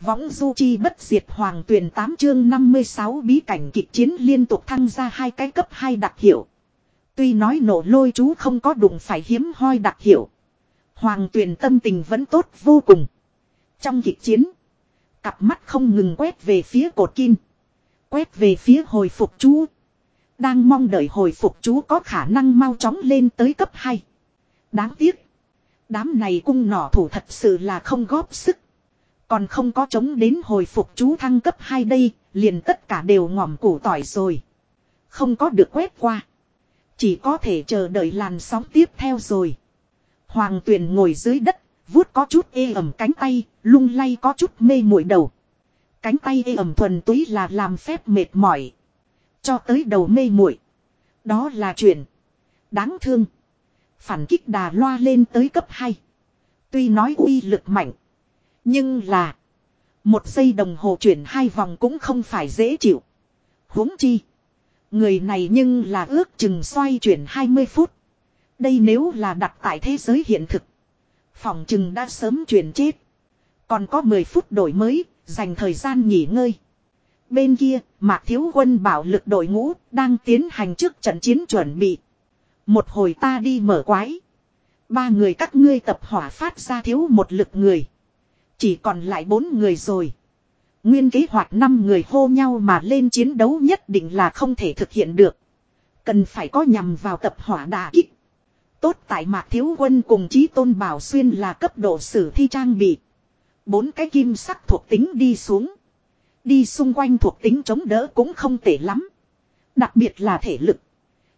Võng du chi bất diệt hoàng tuyển 8 chương 56 bí cảnh kịch chiến liên tục thăng ra hai cái cấp 2 đặc hiệu. Tuy nói nổ lôi chú không có đụng phải hiếm hoi đặc hiệu. Hoàng tuyển tâm tình vẫn tốt vô cùng. Trong kịch chiến, cặp mắt không ngừng quét về phía cột kim. Quét về phía hồi phục chú. Đang mong đợi hồi phục chú có khả năng mau chóng lên tới cấp 2. Đáng tiếc. Đám này cung nỏ thủ thật sự là không góp sức. Còn không có chống đến hồi phục chú thăng cấp 2 đây, liền tất cả đều ngỏm củ tỏi rồi. Không có được quét qua. Chỉ có thể chờ đợi làn sóng tiếp theo rồi. Hoàng tuyền ngồi dưới đất, vuốt có chút ê ẩm cánh tay, lung lay có chút mê muội đầu. Cánh tay ê ẩm thuần túy là làm phép mệt mỏi. Cho tới đầu mê muội Đó là chuyện đáng thương. Phản kích đà loa lên tới cấp 2. Tuy nói uy lực mạnh. Nhưng là. Một giây đồng hồ chuyển hai vòng cũng không phải dễ chịu. huống chi. Người này nhưng là ước chừng xoay chuyển 20 phút. Đây nếu là đặt tại thế giới hiện thực. Phòng chừng đã sớm chuyển chết. Còn có 10 phút đổi mới, dành thời gian nghỉ ngơi. Bên kia, Mạc Thiếu Quân bảo lực đội ngũ, đang tiến hành trước trận chiến chuẩn bị. Một hồi ta đi mở quái. Ba người các ngươi tập hỏa phát ra thiếu một lực người. Chỉ còn lại bốn người rồi. Nguyên kế hoạch năm người hô nhau mà lên chiến đấu nhất định là không thể thực hiện được. Cần phải có nhằm vào tập hỏa đà kích. Tốt tại mạc thiếu quân cùng chí tôn bảo xuyên là cấp độ sử thi trang bị. Bốn cái kim sắc thuộc tính đi xuống. Đi xung quanh thuộc tính chống đỡ cũng không tệ lắm. Đặc biệt là thể lực.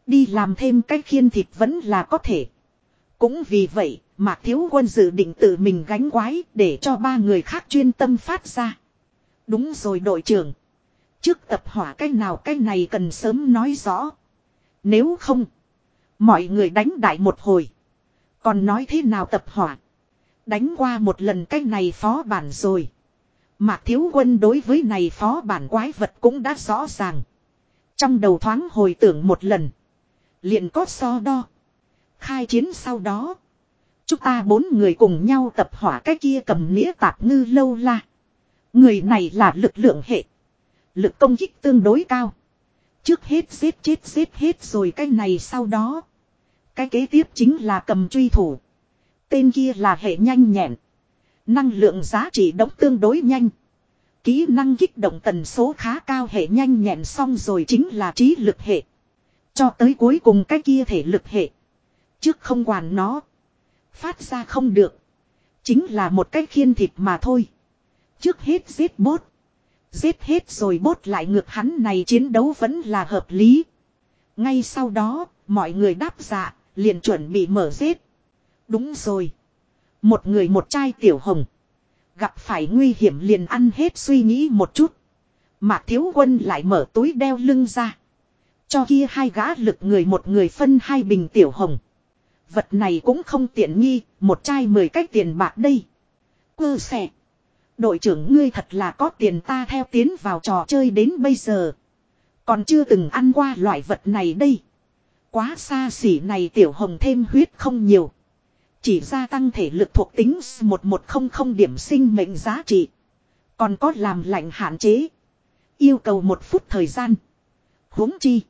Đi làm thêm cái khiên thịt vẫn là có thể. Cũng vì vậy, Mạc Thiếu Quân dự định tự mình gánh quái để cho ba người khác chuyên tâm phát ra. Đúng rồi đội trưởng. Trước tập hỏa cái nào cái này cần sớm nói rõ. Nếu không, mọi người đánh đại một hồi. Còn nói thế nào tập hỏa? Đánh qua một lần cái này phó bản rồi. Mạc Thiếu Quân đối với này phó bản quái vật cũng đã rõ ràng. Trong đầu thoáng hồi tưởng một lần. liền có so đo. Khai chiến sau đó. Chúng ta bốn người cùng nhau tập hỏa cái kia cầm nĩa tạp ngư lâu la. Người này là lực lượng hệ. Lực công kích tương đối cao. Trước hết xếp chết xếp hết rồi cái này sau đó. Cái kế tiếp chính là cầm truy thủ. Tên kia là hệ nhanh nhẹn. Năng lượng giá trị đóng tương đối nhanh. Kỹ năng kích động tần số khá cao hệ nhanh nhẹn xong rồi chính là trí lực hệ. Cho tới cuối cùng cái kia thể lực hệ. Trước không quản nó. Phát ra không được. Chính là một cái khiên thịt mà thôi. Trước hết giết bốt. Giết hết rồi bốt lại ngược hắn này chiến đấu vẫn là hợp lý. Ngay sau đó, mọi người đáp dạ, liền chuẩn bị mở giết. Đúng rồi. Một người một chai tiểu hồng. Gặp phải nguy hiểm liền ăn hết suy nghĩ một chút. Mạc thiếu quân lại mở túi đeo lưng ra. Cho kia hai gã lực người một người phân hai bình tiểu hồng. Vật này cũng không tiện nghi, một chai mười cách tiền bạc đây. Cơ sẻ. Đội trưởng ngươi thật là có tiền ta theo tiến vào trò chơi đến bây giờ. Còn chưa từng ăn qua loại vật này đây. Quá xa xỉ này tiểu hồng thêm huyết không nhiều. Chỉ gia tăng thể lực thuộc tính 1100 điểm sinh mệnh giá trị. Còn có làm lạnh hạn chế. Yêu cầu một phút thời gian. huống chi.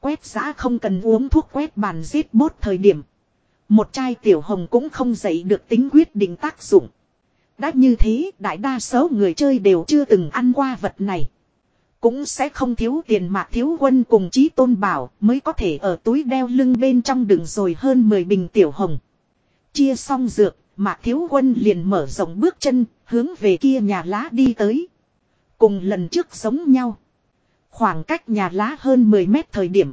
Quét giã không cần uống thuốc quét bàn giết bốt thời điểm. Một chai tiểu hồng cũng không dậy được tính quyết định tác dụng. Đã như thế, đại đa số người chơi đều chưa từng ăn qua vật này. Cũng sẽ không thiếu tiền mạc thiếu quân cùng chí tôn bảo mới có thể ở túi đeo lưng bên trong đựng rồi hơn 10 bình tiểu hồng. Chia xong dược, mạc thiếu quân liền mở rộng bước chân, hướng về kia nhà lá đi tới. Cùng lần trước giống nhau. Khoảng cách nhà lá hơn 10 mét thời điểm.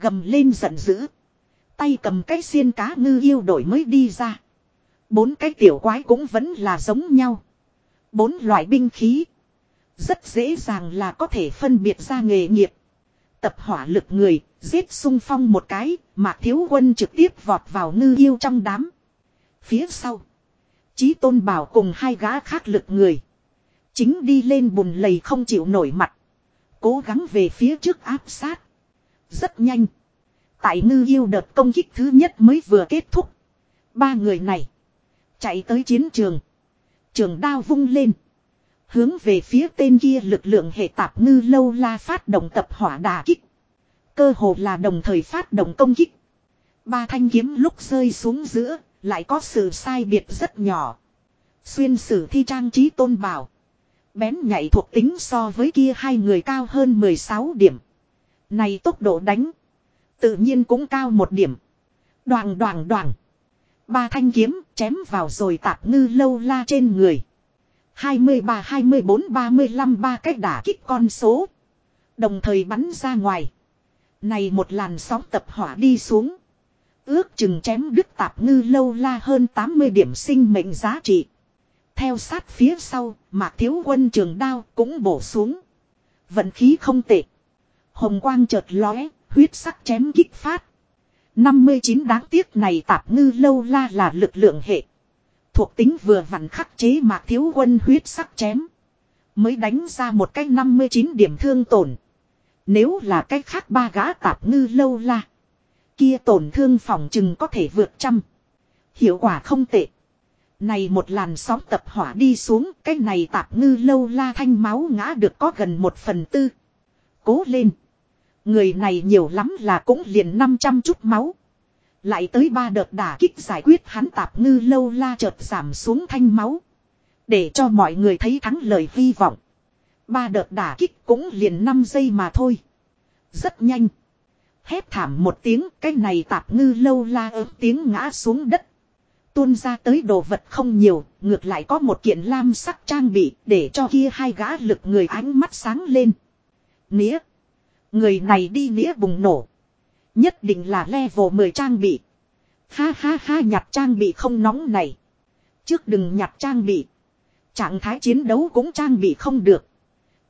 Gầm lên giận dữ. Tay cầm cái xiên cá ngư yêu đổi mới đi ra. Bốn cái tiểu quái cũng vẫn là giống nhau. Bốn loại binh khí. Rất dễ dàng là có thể phân biệt ra nghề nghiệp. Tập hỏa lực người, giết sung phong một cái, mà thiếu quân trực tiếp vọt vào ngư yêu trong đám. Phía sau. Chí tôn bảo cùng hai gã khác lực người. Chính đi lên bùn lầy không chịu nổi mặt. Cố gắng về phía trước áp sát. Rất nhanh. Tại ngư yêu đợt công kích thứ nhất mới vừa kết thúc. Ba người này. Chạy tới chiến trường. Trường đao vung lên. Hướng về phía tên kia lực lượng hệ tạp ngư lâu la phát động tập hỏa đà kích. Cơ hồ là đồng thời phát động công kích. Ba thanh kiếm lúc rơi xuống giữa, lại có sự sai biệt rất nhỏ. Xuyên sử thi trang trí tôn bảo. Bén nhạy thuộc tính so với kia hai người cao hơn 16 điểm. Này tốc độ đánh. Tự nhiên cũng cao một điểm. Đoàn đoàn đoàn. Ba thanh kiếm chém vào rồi tạp ngư lâu la trên người. 23, 24, 35 ba cách đả kích con số. Đồng thời bắn ra ngoài. Này một làn sóng tập hỏa đi xuống. Ước chừng chém đứt tạp ngư lâu la hơn 80 điểm sinh mệnh giá trị. Theo sát phía sau, mạc thiếu quân trường đao cũng bổ xuống. Vận khí không tệ. Hồng quang chợt lóe, huyết sắc chém kích phát. 59 đáng tiếc này tạp ngư lâu la là lực lượng hệ. Thuộc tính vừa vặn khắc chế mạc thiếu quân huyết sắc chém. Mới đánh ra một cái 59 điểm thương tổn. Nếu là cách khác ba gã tạp ngư lâu la. Kia tổn thương phòng chừng có thể vượt trăm. Hiệu quả không tệ. Này một làn sóng tập hỏa đi xuống, cái này tạp ngư lâu la thanh máu ngã được có gần một phần tư. Cố lên. Người này nhiều lắm là cũng liền 500 chút máu. Lại tới ba đợt đả kích giải quyết hắn tạp ngư lâu la chợt giảm xuống thanh máu. Để cho mọi người thấy thắng lời hy vọng. Ba đợt đả kích cũng liền 5 giây mà thôi. Rất nhanh. Hét thảm một tiếng, cái này tạp ngư lâu la ớt tiếng ngã xuống đất. Tuôn ra tới đồ vật không nhiều, ngược lại có một kiện lam sắc trang bị để cho kia hai gã lực người ánh mắt sáng lên. Nĩa. Người này đi nghĩa bùng nổ. Nhất định là level 10 trang bị. Ha ha ha, nhặt trang bị không nóng này. Trước đừng nhặt trang bị. Trạng thái chiến đấu cũng trang bị không được.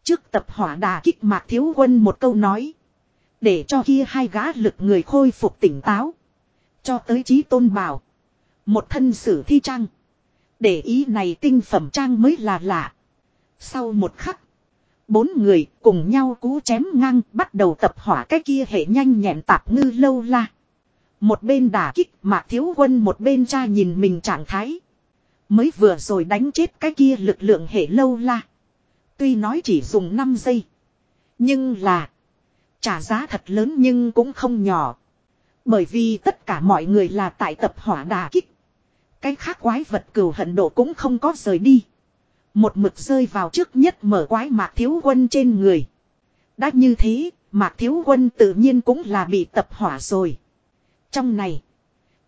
Trước tập hỏa đà kích mạc thiếu quân một câu nói. Để cho kia hai gã lực người khôi phục tỉnh táo. Cho tới trí tôn bảo. Một thân sử thi trang. Để ý này tinh phẩm trang mới là lạ. Sau một khắc. Bốn người cùng nhau cú chém ngang, bắt đầu tập hỏa cái kia hệ nhanh nhẹn tạp ngư lâu la. Một bên đả kích mạc thiếu quân một bên cha nhìn mình trạng thái. Mới vừa rồi đánh chết cái kia lực lượng hệ lâu la. Tuy nói chỉ dùng 5 giây. Nhưng là. Trả giá thật lớn nhưng cũng không nhỏ. Bởi vì tất cả mọi người là tại tập hỏa đà kích. Cái khác quái vật cừu hận độ cũng không có rời đi. Một mực rơi vào trước nhất mở quái mạc thiếu quân trên người. Đã như thế, mạc thiếu quân tự nhiên cũng là bị tập hỏa rồi. Trong này,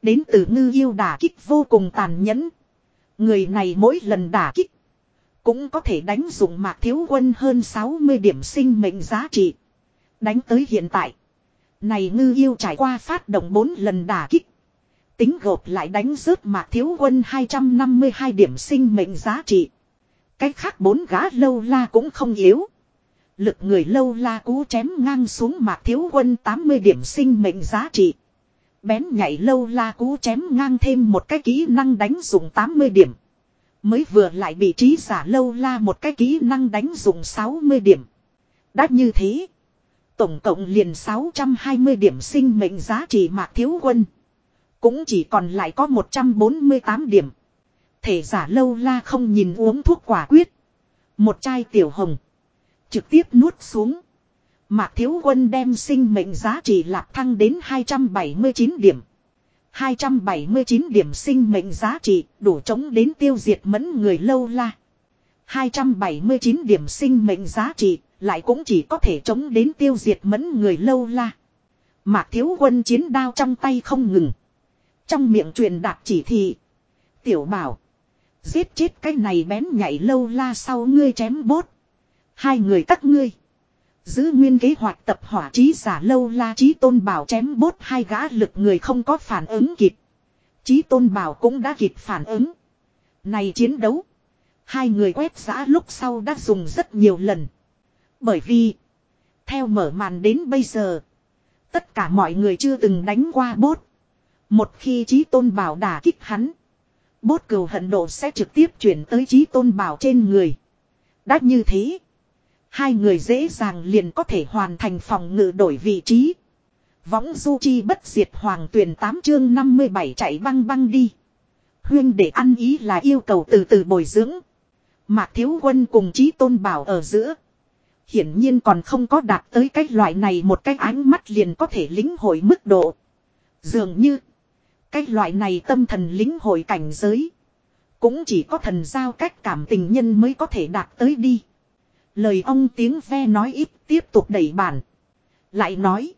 đến từ ngư yêu đả kích vô cùng tàn nhẫn. Người này mỗi lần đả kích, cũng có thể đánh dụng mạc thiếu quân hơn 60 điểm sinh mệnh giá trị. Đánh tới hiện tại. Này ngư yêu trải qua phát động 4 lần đả kích. Tính gộp lại đánh rớt mạc thiếu quân 252 điểm sinh mệnh giá trị. Cách khác bốn gã lâu la cũng không yếu. Lực người lâu la cú chém ngang xuống mạc thiếu quân 80 điểm sinh mệnh giá trị. Bén nhảy lâu la cú chém ngang thêm một cái kỹ năng đánh dùng 80 điểm. Mới vừa lại bị trí giả lâu la một cái kỹ năng đánh dùng 60 điểm. Đã như thế. Tổng cộng liền 620 điểm sinh mệnh giá trị mạc thiếu quân. Cũng chỉ còn lại có 148 điểm. Thể giả lâu la không nhìn uống thuốc quả quyết. Một chai tiểu hồng. Trực tiếp nuốt xuống. Mạc Thiếu Quân đem sinh mệnh giá trị lạc thăng đến 279 điểm. 279 điểm sinh mệnh giá trị đủ chống đến tiêu diệt mẫn người lâu la. 279 điểm sinh mệnh giá trị lại cũng chỉ có thể chống đến tiêu diệt mẫn người lâu la. Mạc Thiếu Quân chiến đao trong tay không ngừng. Trong miệng truyền đạt chỉ thị. Tiểu bảo. Giết chết cái này bén nhảy lâu la sau ngươi chém bốt. Hai người các ngươi. Giữ nguyên kế hoạch tập hỏa trí giả lâu la trí tôn bảo chém bốt hai gã lực người không có phản ứng kịp. Trí tôn bảo cũng đã kịp phản ứng. Này chiến đấu. Hai người quét giã lúc sau đã dùng rất nhiều lần. Bởi vì. Theo mở màn đến bây giờ. Tất cả mọi người chưa từng đánh qua bốt. Một khi trí tôn bảo đả kích hắn. Bốt cừu hận độ sẽ trực tiếp chuyển tới trí tôn bảo trên người. Đã như thế. Hai người dễ dàng liền có thể hoàn thành phòng ngự đổi vị trí. Võng du chi bất diệt hoàng tuyển 8 chương 57 chạy băng băng đi. Huyên để ăn ý là yêu cầu từ từ bồi dưỡng. Mạc Thiếu Quân cùng Chí Tôn Bảo ở giữa. Hiển nhiên còn không có đạt tới cái loại này một cái ánh mắt liền có thể lính hội mức độ. Dường như. Cái loại này tâm thần lính hội cảnh giới. Cũng chỉ có thần giao cách cảm tình nhân mới có thể đạt tới đi. Lời ông tiếng ve nói ít tiếp tục đẩy bản. Lại nói.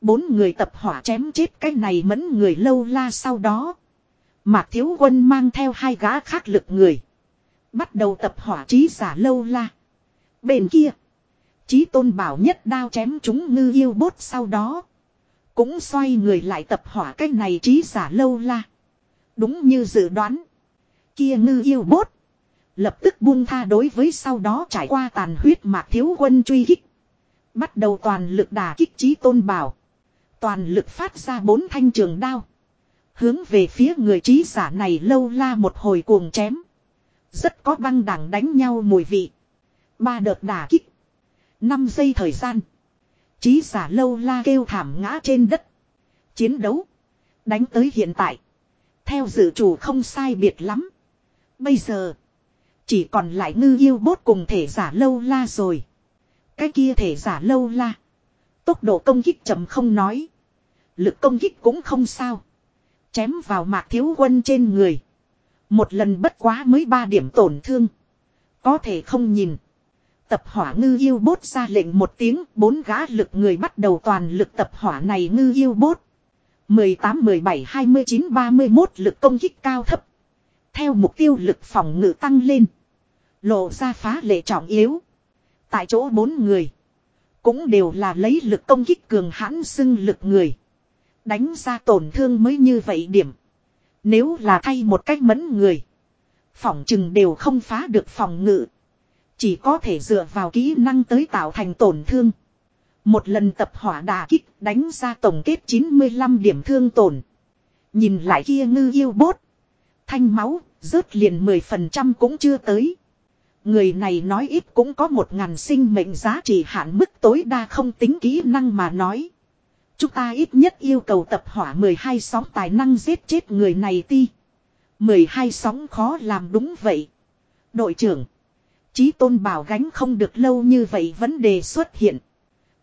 Bốn người tập hỏa chém chết cái này mẫn người lâu la sau đó. Mạc Thiếu Quân mang theo hai gã khác lực người. Bắt đầu tập hỏa trí giả lâu la. Bên kia. Chí tôn bảo nhất đao chém chúng ngư yêu bốt sau đó. Cũng xoay người lại tập hỏa cái này trí giả lâu la. Đúng như dự đoán. Kia ngư yêu bốt. Lập tức buông tha đối với sau đó trải qua tàn huyết mạc thiếu quân truy kích. Bắt đầu toàn lực đả kích trí tôn bảo. Toàn lực phát ra bốn thanh trường đao. Hướng về phía người trí giả này lâu la một hồi cuồng chém. Rất có băng đảng đánh nhau mùi vị. Ba đợt đả kích. Năm giây thời gian chí giả lâu la kêu thảm ngã trên đất. Chiến đấu. Đánh tới hiện tại. Theo dự chủ không sai biệt lắm. Bây giờ. Chỉ còn lại ngư yêu bốt cùng thể giả lâu la rồi. Cái kia thể giả lâu la. Tốc độ công kích chậm không nói. Lực công kích cũng không sao. Chém vào mạc thiếu quân trên người. Một lần bất quá mới ba điểm tổn thương. Có thể không nhìn. Tập hỏa ngư yêu bốt ra lệnh một tiếng, bốn gã lực người bắt đầu toàn lực tập hỏa này ngư yêu bốt. 18, 17, 29, 31 lực công kích cao thấp. Theo mục tiêu lực phòng ngự tăng lên. Lộ ra phá lệ trọng yếu. Tại chỗ bốn người. Cũng đều là lấy lực công kích cường hãn xưng lực người. Đánh ra tổn thương mới như vậy điểm. Nếu là thay một cách mẫn người. Phòng chừng đều không phá được phòng ngự. Chỉ có thể dựa vào kỹ năng tới tạo thành tổn thương. Một lần tập hỏa đà kích đánh ra tổng kết 95 điểm thương tổn. Nhìn lại kia ngư yêu bốt. Thanh máu, rớt liền 10% cũng chưa tới. Người này nói ít cũng có một ngàn sinh mệnh giá trị hạn mức tối đa không tính kỹ năng mà nói. Chúng ta ít nhất yêu cầu tập hỏa 12 sóng tài năng giết chết người này ti. 12 sóng khó làm đúng vậy. Đội trưởng. Chí tôn bảo gánh không được lâu như vậy vấn đề xuất hiện.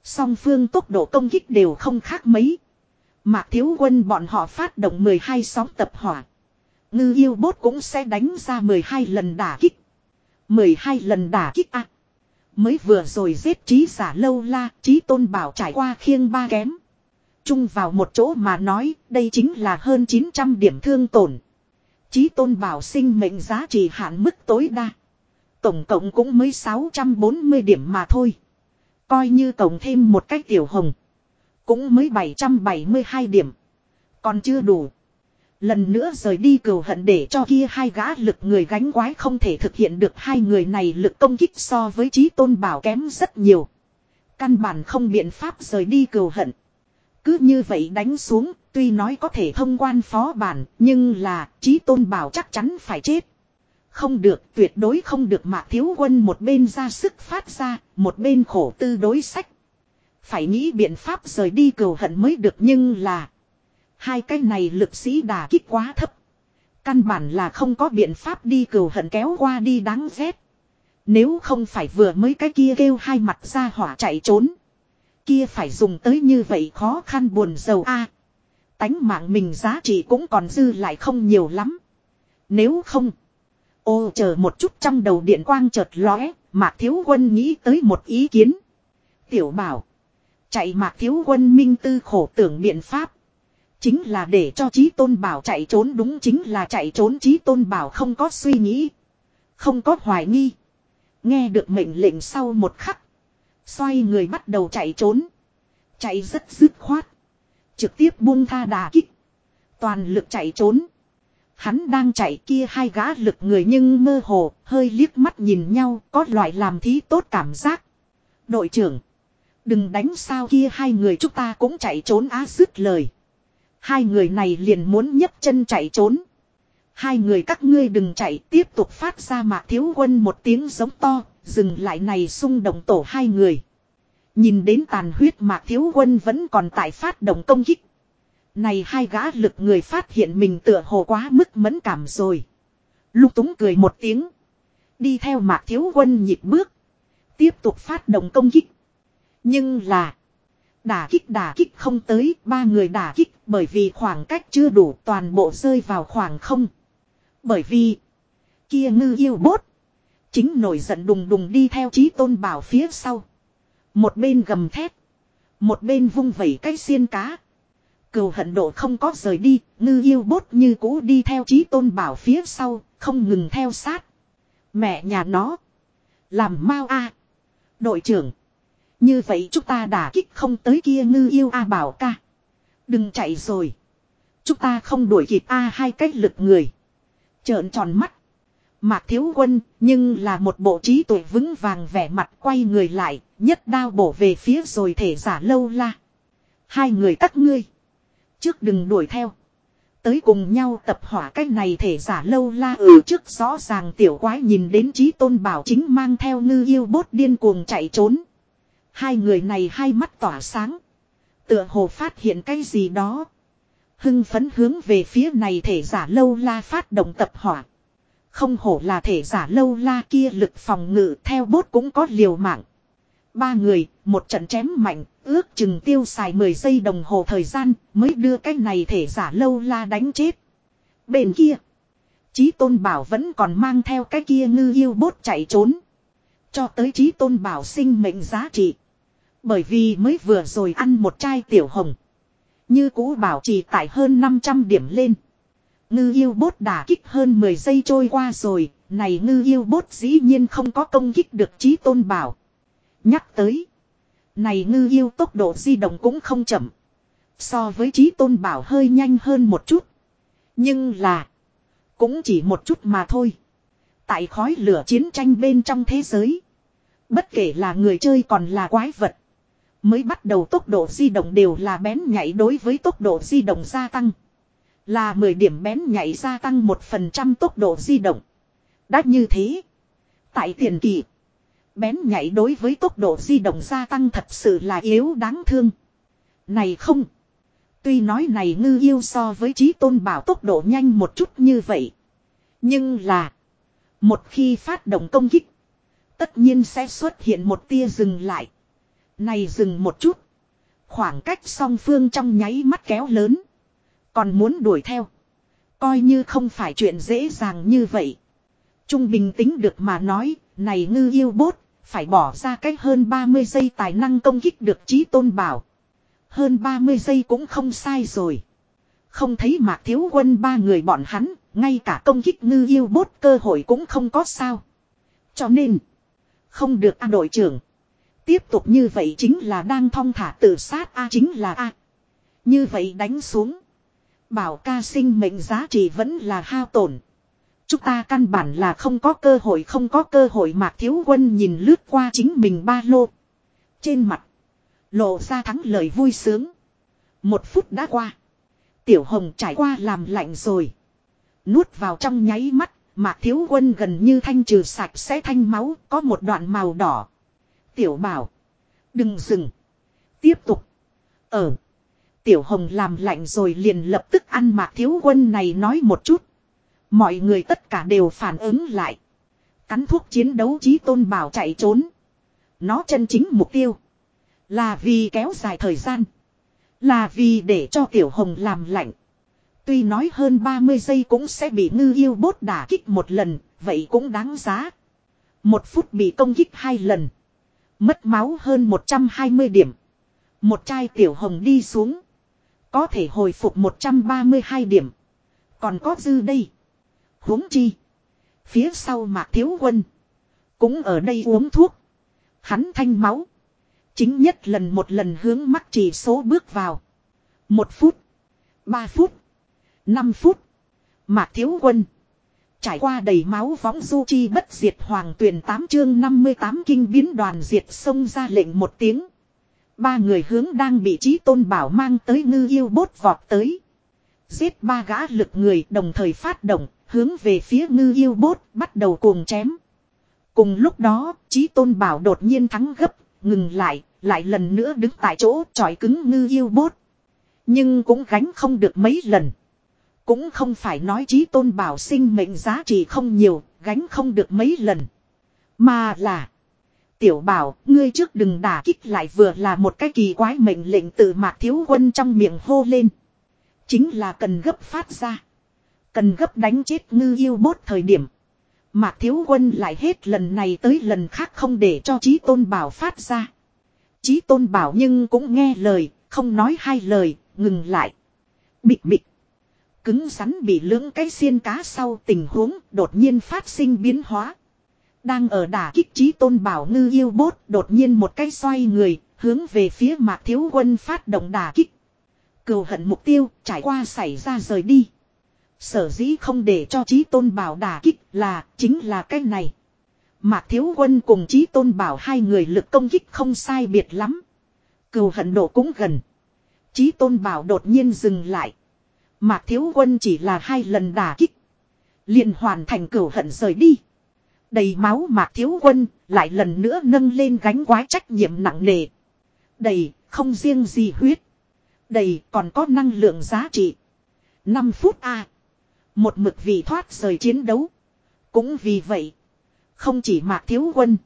Song phương tốc độ công kích đều không khác mấy. Mạc thiếu quân bọn họ phát động 12 sóng tập hỏa. Ngư yêu bốt cũng sẽ đánh ra 12 lần đả kích. 12 lần đả kích ạ. Mới vừa rồi giết trí giả lâu la, trí tôn bảo trải qua khiêng ba kém. Chung vào một chỗ mà nói, đây chính là hơn 900 điểm thương tổn. Trí tôn bảo sinh mệnh giá trị hạn mức tối đa. Tổng cộng cũng mới 640 điểm mà thôi. Coi như tổng thêm một cách tiểu hồng. Cũng mới 772 điểm. Còn chưa đủ. Lần nữa rời đi cừu hận để cho kia hai gã lực người gánh quái không thể thực hiện được hai người này lực công kích so với trí tôn bảo kém rất nhiều. Căn bản không biện pháp rời đi cừu hận. Cứ như vậy đánh xuống, tuy nói có thể thông quan phó bản, nhưng là trí tôn bảo chắc chắn phải chết. Không được, tuyệt đối không được mà thiếu quân một bên ra sức phát ra, một bên khổ tư đối sách. Phải nghĩ biện pháp rời đi cầu hận mới được nhưng là Hai cái này lực sĩ đà kích quá thấp. Căn bản là không có biện pháp đi cầu hận kéo qua đi đáng ghét. Nếu không phải vừa mới cái kia kêu hai mặt ra hỏa chạy trốn. Kia phải dùng tới như vậy khó khăn buồn giàu a à, Tánh mạng mình giá trị cũng còn dư lại không nhiều lắm. Nếu không. Ô, chờ một chút trong đầu điện quang chợt lóe. Mạc Thiếu Quân nghĩ tới một ý kiến. Tiểu bảo. Chạy Mạc Thiếu Quân minh tư khổ tưởng biện pháp. Chính là để cho chí tôn bảo chạy trốn đúng chính là chạy trốn chí tôn bảo không có suy nghĩ. Không có hoài nghi. Nghe được mệnh lệnh sau một khắc. Xoay người bắt đầu chạy trốn. Chạy rất dứt khoát. Trực tiếp buông tha đà kích. Toàn lực chạy trốn. Hắn đang chạy kia hai gã lực người nhưng mơ hồ, hơi liếc mắt nhìn nhau, có loại làm thí tốt cảm giác. Đội trưởng, đừng đánh sao kia hai người chúng ta cũng chạy trốn á dứt lời. Hai người này liền muốn nhấc chân chạy trốn. Hai người các ngươi đừng chạy tiếp tục phát ra mạc thiếu quân một tiếng giống to, dừng lại này xung động tổ hai người. Nhìn đến tàn huyết mạc thiếu quân vẫn còn tại phát động công kích. Này hai gã lực người phát hiện mình tựa hồ quá mức mẫn cảm rồi. Lục túng cười một tiếng. Đi theo mạc thiếu quân nhịp bước. Tiếp tục phát động công kích. Nhưng là. Đả kích đả kích không tới. Ba người đả kích bởi vì khoảng cách chưa đủ toàn bộ rơi vào khoảng không. Bởi vì. Kia ngư yêu bốt. Chính nổi giận đùng đùng đi theo trí tôn bảo phía sau. Một bên gầm thét. Một bên vung vẩy cái xiên cá. Cừu hận độ không có rời đi, ngư yêu bốt như cũ đi theo trí tôn bảo phía sau, không ngừng theo sát. Mẹ nhà nó. Làm mau a Đội trưởng. Như vậy chúng ta đã kích không tới kia ngư yêu a bảo ca. Đừng chạy rồi. Chúng ta không đuổi kịp a hai cách lực người. Trợn tròn mắt. Mạc thiếu quân, nhưng là một bộ trí tuổi vững vàng vẻ mặt quay người lại, nhất đao bổ về phía rồi thể giả lâu la. Hai người các ngươi. Trước đừng đuổi theo. Tới cùng nhau tập hỏa cái này thể giả lâu la ở ừ trước rõ ràng tiểu quái nhìn đến trí tôn bảo chính mang theo ngư yêu bốt điên cuồng chạy trốn. Hai người này hai mắt tỏa sáng. Tựa hồ phát hiện cái gì đó. Hưng phấn hướng về phía này thể giả lâu la phát động tập hỏa. Không hổ là thể giả lâu la kia lực phòng ngự theo bốt cũng có liều mạng. Ba người, một trận chém mạnh, ước chừng tiêu xài 10 giây đồng hồ thời gian mới đưa cái này thể giả lâu la đánh chết. Bên kia, Chí Tôn Bảo vẫn còn mang theo cái kia ngư yêu bốt chạy trốn. Cho tới Chí Tôn Bảo sinh mệnh giá trị. Bởi vì mới vừa rồi ăn một chai tiểu hồng. Như cũ bảo trì tại hơn 500 điểm lên. Ngư yêu bốt đả kích hơn 10 giây trôi qua rồi, này ngư yêu bốt dĩ nhiên không có công kích được Chí Tôn Bảo. Nhắc tới. Này ngư yêu tốc độ di động cũng không chậm. So với trí tôn bảo hơi nhanh hơn một chút. Nhưng là. Cũng chỉ một chút mà thôi. Tại khói lửa chiến tranh bên trong thế giới. Bất kể là người chơi còn là quái vật. Mới bắt đầu tốc độ di động đều là bén nhảy đối với tốc độ di động gia tăng. Là 10 điểm bén nhảy gia tăng 1% tốc độ di động. Đã như thế. Tại tiền kỳ. Bén nhảy đối với tốc độ di động gia tăng thật sự là yếu đáng thương. Này không. Tuy nói này ngư yêu so với trí tôn bảo tốc độ nhanh một chút như vậy. Nhưng là. Một khi phát động công kích. Tất nhiên sẽ xuất hiện một tia dừng lại. Này dừng một chút. Khoảng cách song phương trong nháy mắt kéo lớn. Còn muốn đuổi theo. Coi như không phải chuyện dễ dàng như vậy. Trung bình tính được mà nói, này ngư yêu bốt, phải bỏ ra cách hơn 30 giây tài năng công kích được trí tôn bảo. Hơn 30 giây cũng không sai rồi. Không thấy mạc thiếu quân ba người bọn hắn, ngay cả công kích ngư yêu bốt cơ hội cũng không có sao. Cho nên, không được a đội trưởng. Tiếp tục như vậy chính là đang thong thả tự sát a chính là a. Như vậy đánh xuống. Bảo ca sinh mệnh giá trị vẫn là hao tổn. Chúng ta căn bản là không có cơ hội, không có cơ hội mạc thiếu quân nhìn lướt qua chính mình ba lô. Trên mặt. Lộ ra thắng lời vui sướng. Một phút đã qua. Tiểu hồng trải qua làm lạnh rồi. Nuốt vào trong nháy mắt. Mạc thiếu quân gần như thanh trừ sạch sẽ thanh máu. Có một đoạn màu đỏ. Tiểu bảo. Đừng dừng. Tiếp tục. Ở. Tiểu hồng làm lạnh rồi liền lập tức ăn mạc thiếu quân này nói một chút. Mọi người tất cả đều phản ứng lại. Cắn thuốc chiến đấu chí tôn bảo chạy trốn. Nó chân chính mục tiêu. Là vì kéo dài thời gian. Là vì để cho tiểu hồng làm lạnh. Tuy nói hơn 30 giây cũng sẽ bị ngư yêu bốt đả kích một lần, vậy cũng đáng giá. Một phút bị công kích hai lần. Mất máu hơn 120 điểm. Một chai tiểu hồng đi xuống. Có thể hồi phục 132 điểm. Còn có dư đây huống chi. Phía sau mạc thiếu quân. Cũng ở đây uống thuốc. Hắn thanh máu. Chính nhất lần một lần hướng mắc chỉ số bước vào. Một phút. Ba phút. Năm phút. Mạc thiếu quân. Trải qua đầy máu võng du chi bất diệt hoàng tuyển 8 chương 58 kinh biến đoàn diệt sông ra lệnh một tiếng. Ba người hướng đang bị trí tôn bảo mang tới ngư yêu bốt vọt tới. Giết ba gã lực người đồng thời phát động, hướng về phía ngư yêu bốt, bắt đầu cuồng chém. Cùng lúc đó, Chí Tôn Bảo đột nhiên thắng gấp, ngừng lại, lại lần nữa đứng tại chỗ chọi cứng ngư yêu bốt. Nhưng cũng gánh không được mấy lần. Cũng không phải nói chí tôn bảo sinh mệnh giá trị không nhiều, gánh không được mấy lần. Mà là. Tiểu bảo, ngươi trước đừng đả kích lại vừa là một cái kỳ quái mệnh lệnh từ mạc thiếu quân trong miệng hô lên. Chính là cần gấp phát ra. Cần gấp đánh chết ngư yêu bốt thời điểm. Mạc thiếu quân lại hết lần này tới lần khác không để cho trí tôn bảo phát ra. Trí tôn bảo nhưng cũng nghe lời, không nói hai lời, ngừng lại. Bịch bịch. Cứng rắn bị lưỡng cái xiên cá sau tình huống đột nhiên phát sinh biến hóa. Đang ở đả kích trí tôn bảo ngư yêu bốt đột nhiên một cái xoay người, hướng về phía mạc thiếu quân phát động đả kích. Cừu hận mục tiêu trải qua xảy ra rời đi. Sở dĩ không để cho trí tôn bảo đả kích là chính là cái này. Mạc thiếu quân cùng trí tôn bảo hai người lực công kích không sai biệt lắm. Cừu hận độ cũng gần. Trí tôn bảo đột nhiên dừng lại. Mạc thiếu quân chỉ là hai lần đả kích. liền hoàn thành cửu hận rời đi. Đầy máu mạc thiếu quân, lại lần nữa nâng lên gánh quái trách nhiệm nặng nề. Đầy, không riêng gì huyết. Đầy còn có năng lượng giá trị. 5 phút a một mực vì thoát rời chiến đấu. Cũng vì vậy. Không chỉ mạc thiếu quân.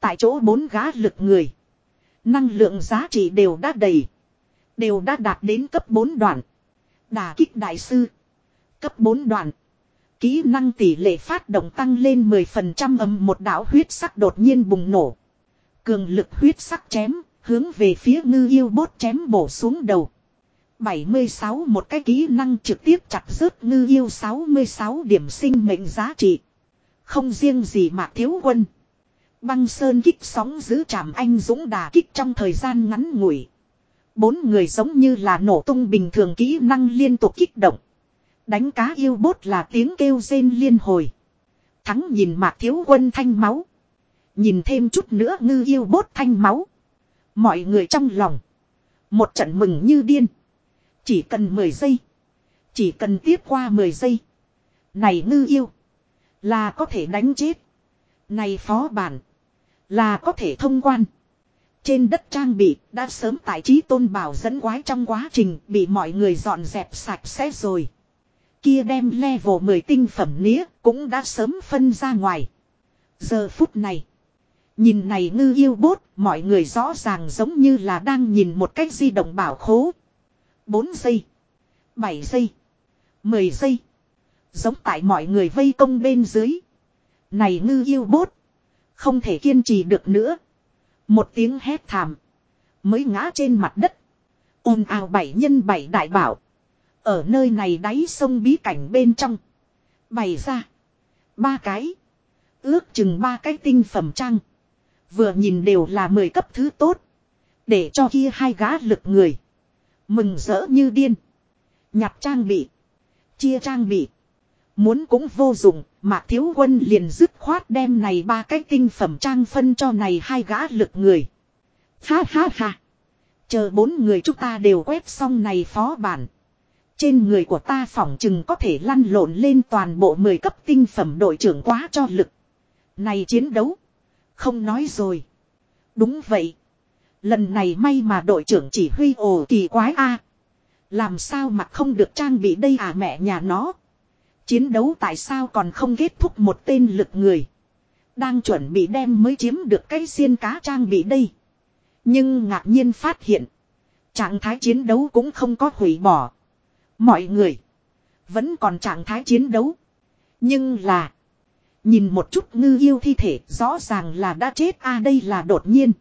Tại chỗ bốn gá lực người. Năng lượng giá trị đều đã đầy. Đều đã đạt đến cấp 4 đoạn. Đà kích đại sư. Cấp 4 đoạn. Kỹ năng tỷ lệ phát động tăng lên 10% âm một đạo huyết sắc đột nhiên bùng nổ. Cường lực huyết sắc chém, hướng về phía ngư yêu bốt chém bổ xuống đầu. 76 một cái kỹ năng trực tiếp chặt rớt ngư yêu 66 điểm sinh mệnh giá trị. Không riêng gì mà thiếu quân. Băng sơn kích sóng giữ chạm anh dũng đà kích trong thời gian ngắn ngủi. Bốn người giống như là nổ tung bình thường kỹ năng liên tục kích động. Đánh cá yêu bốt là tiếng kêu rên liên hồi. Thắng nhìn mạc thiếu quân thanh máu. Nhìn thêm chút nữa ngư yêu bốt thanh máu. Mọi người trong lòng. Một trận mừng như điên. Chỉ cần 10 giây. Chỉ cần tiếp qua 10 giây. Này ngư yêu. Là có thể đánh chết. Này phó bản. Là có thể thông quan. Trên đất trang bị đã sớm tại trí tôn bảo dẫn quái trong quá trình bị mọi người dọn dẹp sạch sẽ rồi. Kia đem level 10 tinh phẩm nía cũng đã sớm phân ra ngoài. Giờ phút này. Nhìn này ngư yêu bốt, mọi người rõ ràng giống như là đang nhìn một cách di động bảo khố. 4 giây. 7 giây. 10 giây. Giống tại mọi người vây công bên dưới. Này ngư yêu bốt. Không thể kiên trì được nữa. Một tiếng hét thảm. Mới ngã trên mặt đất. ồn ào bảy nhân bảy đại bảo. Ở nơi này đáy sông bí cảnh bên trong. Bày ra. Ba cái. Ước chừng ba cái tinh phẩm trang. Vừa nhìn đều là mười cấp thứ tốt. Để cho kia hai gã lực người. Mừng rỡ như điên. Nhặt trang bị. Chia trang bị. Muốn cũng vô dụng, mà thiếu quân liền dứt khoát đem này ba cái tinh phẩm trang phân cho này hai gã lực người. Ha ha ha. Chờ bốn người chúng ta đều quét xong này phó bản. Trên người của ta phỏng chừng có thể lăn lộn lên toàn bộ 10 cấp tinh phẩm đội trưởng quá cho lực. Này chiến đấu. Không nói rồi. Đúng vậy. Lần này may mà đội trưởng chỉ huy ồ kỳ quái a Làm sao mà không được trang bị đây à mẹ nhà nó. Chiến đấu tại sao còn không kết thúc một tên lực người. Đang chuẩn bị đem mới chiếm được cái xiên cá trang bị đây. Nhưng ngạc nhiên phát hiện. Trạng thái chiến đấu cũng không có hủy bỏ. Mọi người. Vẫn còn trạng thái chiến đấu. Nhưng là. Nhìn một chút ngư yêu thi thể rõ ràng là đã chết a, đây là đột nhiên.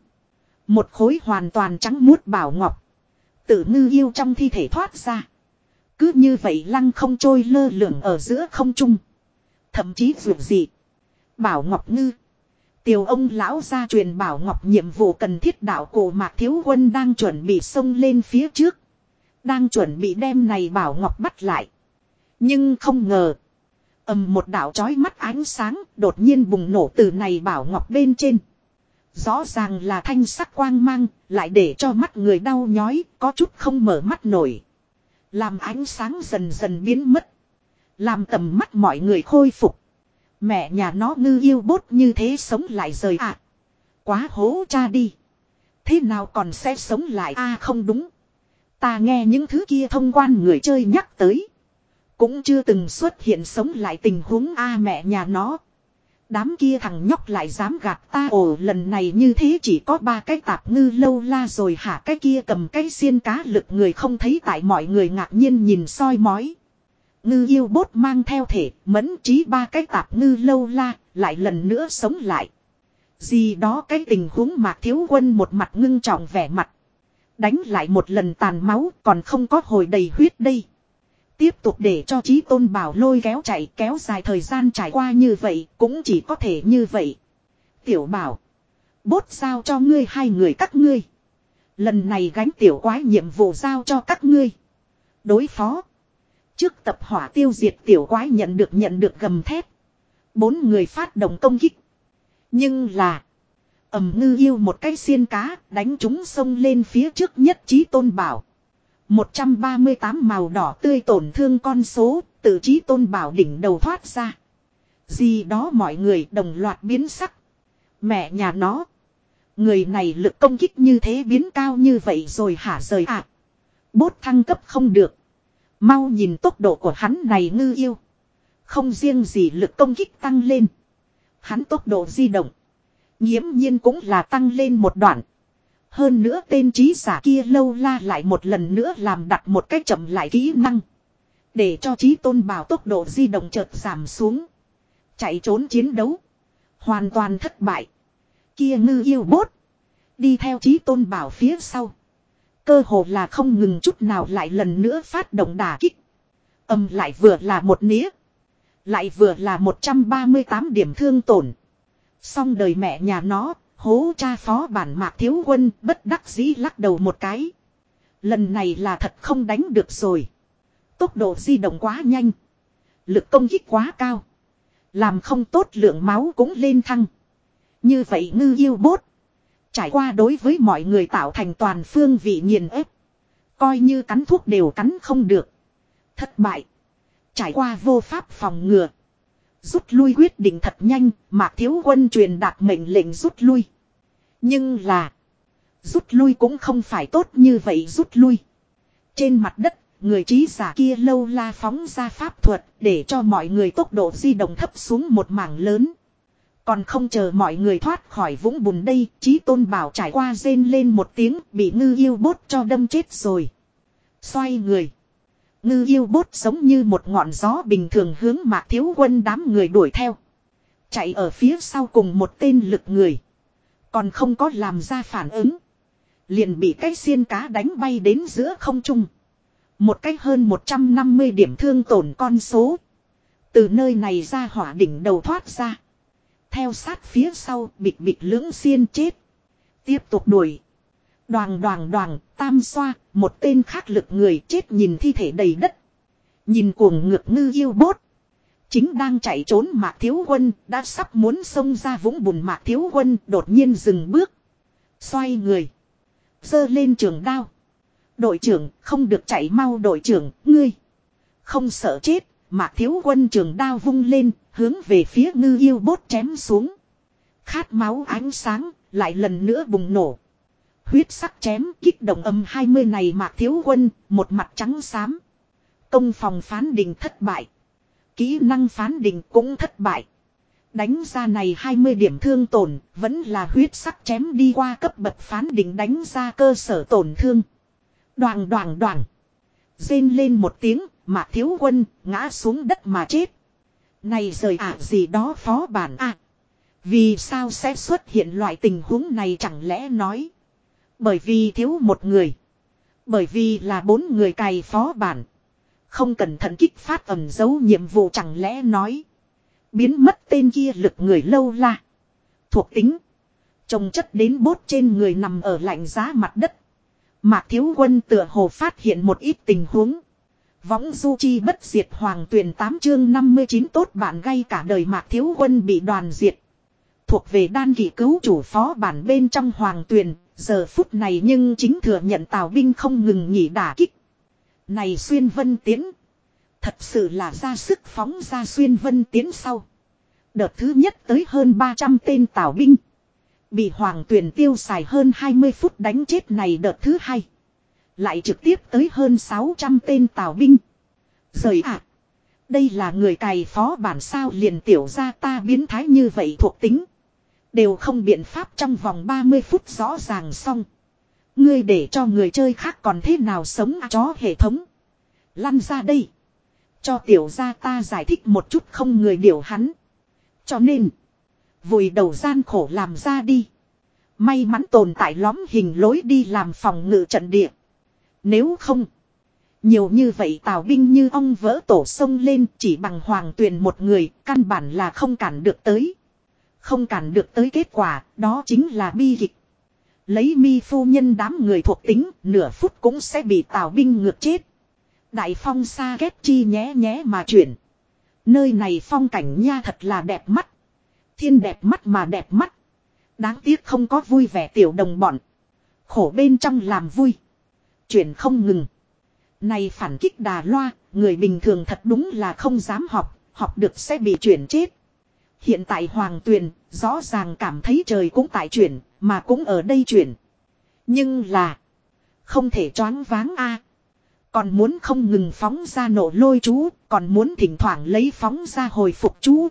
Một khối hoàn toàn trắng muốt bảo ngọc. Tự ngư yêu trong thi thể thoát ra. Cứ như vậy lăng không trôi lơ lửng ở giữa không trung. Thậm chí dù gì. Bảo Ngọc Ngư. Tiểu ông lão ra truyền Bảo Ngọc nhiệm vụ cần thiết đạo cổ mạc thiếu quân đang chuẩn bị xông lên phía trước. Đang chuẩn bị đem này Bảo Ngọc bắt lại. Nhưng không ngờ. ầm một đạo chói mắt ánh sáng đột nhiên bùng nổ từ này Bảo Ngọc bên trên. Rõ ràng là thanh sắc quang mang, lại để cho mắt người đau nhói, có chút không mở mắt nổi. Làm ánh sáng dần dần biến mất. Làm tầm mắt mọi người khôi phục. Mẹ nhà nó ngư yêu bốt như thế sống lại rời à. Quá hố cha đi. Thế nào còn sẽ sống lại a à, không đúng. Ta nghe những thứ kia thông quan người chơi nhắc tới. cũng chưa từng xuất hiện sống lại tình huống a à, mẹ nhà nó. Đám kia thằng nhóc lại dám gạt ta, ồ, lần này như thế chỉ có ba cái tạp ngư lâu la rồi hả cái kia cầm cái xiên cá lực người không thấy tại mọi người ngạc nhiên nhìn soi mói. Ngư yêu bốt mang theo thể, mẫn trí ba cái tạp ngư lâu la, lại lần nữa sống lại. Gì đó cái tình huống mạc thiếu quân một mặt ngưng trọng vẻ mặt. Đánh lại một lần tàn máu, còn không có hồi đầy huyết đây. Tiếp tục để cho trí tôn bảo lôi kéo chạy kéo dài thời gian trải qua như vậy, cũng chỉ có thể như vậy. Tiểu bảo. Bốt giao cho ngươi hai người các ngươi. Lần này gánh tiểu quái nhiệm vụ giao cho các ngươi. Đối phó. Trước tập hỏa tiêu diệt tiểu quái nhận được nhận được gầm thép. Bốn người phát động công kích. Nhưng là. ầm ngư yêu một cái xiên cá, đánh chúng sông lên phía trước nhất trí tôn bảo. 138 màu đỏ tươi tổn thương con số, tự trí tôn bảo đỉnh đầu thoát ra. Gì đó mọi người đồng loạt biến sắc. Mẹ nhà nó. Người này lực công kích như thế biến cao như vậy rồi hả rời ạ. À. Bốt thăng cấp không được. Mau nhìn tốc độ của hắn này ngư yêu. Không riêng gì lực công kích tăng lên. Hắn tốc độ di động. Nhiễm nhiên cũng là tăng lên một đoạn. Hơn nữa tên trí giả kia lâu la lại một lần nữa làm đặt một cách chậm lại kỹ năng. Để cho trí tôn bảo tốc độ di động chợt giảm xuống. Chạy trốn chiến đấu. Hoàn toàn thất bại. Kia ngư yêu bốt. Đi theo trí tôn bảo phía sau. Cơ hồ là không ngừng chút nào lại lần nữa phát động đả kích. Âm lại vừa là một nĩa. Lại vừa là 138 điểm thương tổn. Xong đời mẹ nhà nó, hố cha phó bản mạc thiếu quân bất đắc dĩ lắc đầu một cái. Lần này là thật không đánh được rồi. Tốc độ di động quá nhanh. Lực công kích quá cao. Làm không tốt lượng máu cũng lên thăng. Như vậy ngư yêu bốt. Trải qua đối với mọi người tạo thành toàn phương vị nghiền ép. Coi như cắn thuốc đều cắn không được. Thất bại. Trải qua vô pháp phòng ngừa. Rút lui quyết định thật nhanh, Mạc Thiếu Quân truyền đạt mệnh lệnh rút lui. Nhưng là, rút lui cũng không phải tốt như vậy rút lui. Trên mặt đất, người trí giả kia lâu la phóng ra pháp thuật để cho mọi người tốc độ di động thấp xuống một mảng lớn. Còn không chờ mọi người thoát khỏi vũng bùn đây, trí tôn bảo trải qua rên lên một tiếng bị ngư yêu bốt cho đâm chết rồi. Xoay người. Ngư yêu bốt giống như một ngọn gió bình thường hướng mạc thiếu quân đám người đuổi theo. Chạy ở phía sau cùng một tên lực người. Còn không có làm ra phản ứng. Liền bị cái xiên cá đánh bay đến giữa không trung. Một cách hơn 150 điểm thương tổn con số. Từ nơi này ra hỏa đỉnh đầu thoát ra. Theo sát phía sau bịt bịt lưỡng xiên chết. Tiếp tục đuổi. Đoàn đoàn đoàn, tam xoa, một tên khác lực người chết nhìn thi thể đầy đất. Nhìn cuồng ngược ngư yêu bốt. Chính đang chạy trốn Mạc Thiếu Quân đã sắp muốn xông ra vũng bùn Mạc Thiếu Quân đột nhiên dừng bước. Xoay người. giơ lên trường đao. Đội trưởng không được chạy mau đội trưởng, ngươi. Không sợ chết, Mạc Thiếu Quân trường đao vung lên, hướng về phía ngư yêu bốt chém xuống. Khát máu ánh sáng, lại lần nữa bùng nổ. Huyết sắc chém kích động âm 20 này Mạc Thiếu Quân, một mặt trắng xám. Công phòng phán định thất bại. Kỹ năng phán định cũng thất bại. Đánh ra này 20 điểm thương tổn, vẫn là huyết sắc chém đi qua cấp bậc phán định đánh ra cơ sở tổn thương. Đoàn đoàn đoàn. Rên lên một tiếng, mà thiếu quân, ngã xuống đất mà chết. Này rời ạ gì đó phó bản à. Vì sao sẽ xuất hiện loại tình huống này chẳng lẽ nói. Bởi vì thiếu một người. Bởi vì là bốn người cày phó bản. Không cẩn thận kích phát ẩm dấu nhiệm vụ chẳng lẽ nói. Biến mất tên kia lực người lâu la. Thuộc tính. Trồng chất đến bốt trên người nằm ở lạnh giá mặt đất. Mạc thiếu quân tựa hồ phát hiện một ít tình huống. Võng du chi bất diệt hoàng tuyển 8 chương 59 tốt bạn gây cả đời mạc thiếu quân bị đoàn diệt. Thuộc về đan kỷ cứu chủ phó bản bên trong hoàng tuyển, giờ phút này nhưng chính thừa nhận tào binh không ngừng nghỉ đả kích. Này xuyên vân tiến. Thật sự là ra sức phóng ra xuyên vân tiến sau. Đợt thứ nhất tới hơn 300 tên tào binh. Bị hoàng tuyển tiêu xài hơn 20 phút đánh chết này đợt thứ hai. Lại trực tiếp tới hơn 600 tên tào binh. Rời ạ. À, Đây là người cày phó bản sao liền tiểu ra ta biến thái như vậy thuộc tính. Đều không biện pháp trong vòng 30 phút rõ ràng xong. Ngươi để cho người chơi khác còn thế nào sống à, chó hệ thống. Lăn ra đây. Cho tiểu gia ta giải thích một chút không người điều hắn. Cho nên. Vùi đầu gian khổ làm ra đi. May mắn tồn tại lõm hình lối đi làm phòng ngự trận địa. Nếu không. Nhiều như vậy tào binh như ông vỡ tổ sông lên chỉ bằng hoàng tuyền một người, căn bản là không cản được tới. Không cản được tới kết quả, đó chính là bi kịch. Lấy mi phu nhân đám người thuộc tính, nửa phút cũng sẽ bị tào binh ngược chết. Đại phong xa ghét chi nhé nhé mà chuyển. Nơi này phong cảnh nha thật là đẹp mắt. Thiên đẹp mắt mà đẹp mắt. Đáng tiếc không có vui vẻ tiểu đồng bọn. Khổ bên trong làm vui. Chuyển không ngừng. Này phản kích đà loa, người bình thường thật đúng là không dám học, học được sẽ bị chuyển chết. Hiện tại Hoàng Tuyền, rõ ràng cảm thấy trời cũng tại chuyển, mà cũng ở đây chuyển. Nhưng là, không thể choáng váng a Còn muốn không ngừng phóng ra nổ lôi chú, còn muốn thỉnh thoảng lấy phóng ra hồi phục chú.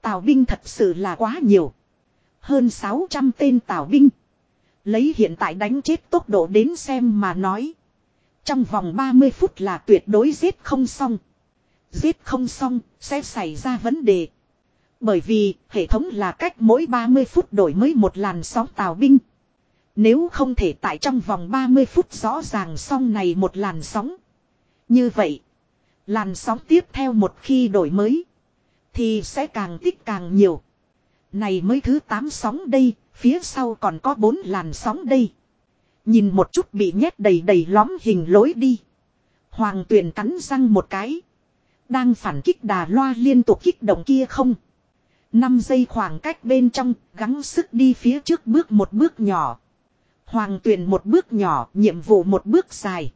Tào binh thật sự là quá nhiều. Hơn 600 tên tào binh. Lấy hiện tại đánh chết tốc độ đến xem mà nói. Trong vòng 30 phút là tuyệt đối giết không xong. Giết không xong, sẽ xảy ra vấn đề. Bởi vì, hệ thống là cách mỗi 30 phút đổi mới một làn sóng tàu binh. Nếu không thể tại trong vòng 30 phút rõ ràng xong này một làn sóng. Như vậy, làn sóng tiếp theo một khi đổi mới, thì sẽ càng tích càng nhiều. Này mới thứ 8 sóng đây, phía sau còn có 4 làn sóng đây. Nhìn một chút bị nhét đầy đầy lõm hình lối đi. Hoàng tuyền cắn răng một cái. Đang phản kích đà loa liên tục kích động kia không. 5 giây khoảng cách bên trong, gắng sức đi phía trước bước một bước nhỏ. Hoàng tuyền một bước nhỏ, nhiệm vụ một bước dài.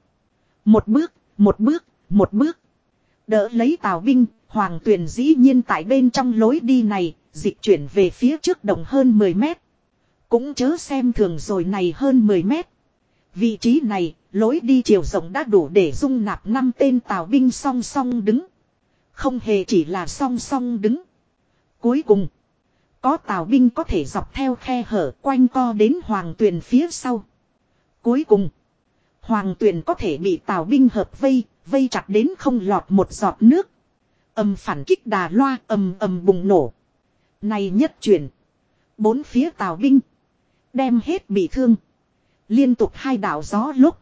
Một bước, một bước, một bước. Đỡ lấy tào binh, hoàng tuyền dĩ nhiên tại bên trong lối đi này, dịch chuyển về phía trước đồng hơn 10 mét. Cũng chớ xem thường rồi này hơn 10 mét. Vị trí này, lối đi chiều rộng đã đủ để dung nạp năm tên tào binh song song đứng. Không hề chỉ là song song đứng. Cuối cùng, có tàu binh có thể dọc theo khe hở quanh co đến hoàng tuyền phía sau. Cuối cùng, hoàng tuyền có thể bị tàu binh hợp vây, vây chặt đến không lọt một giọt nước. Âm phản kích đà loa ầm ầm bùng nổ. Này nhất chuyển. Bốn phía tàu binh. Đem hết bị thương. Liên tục hai đảo gió lúc.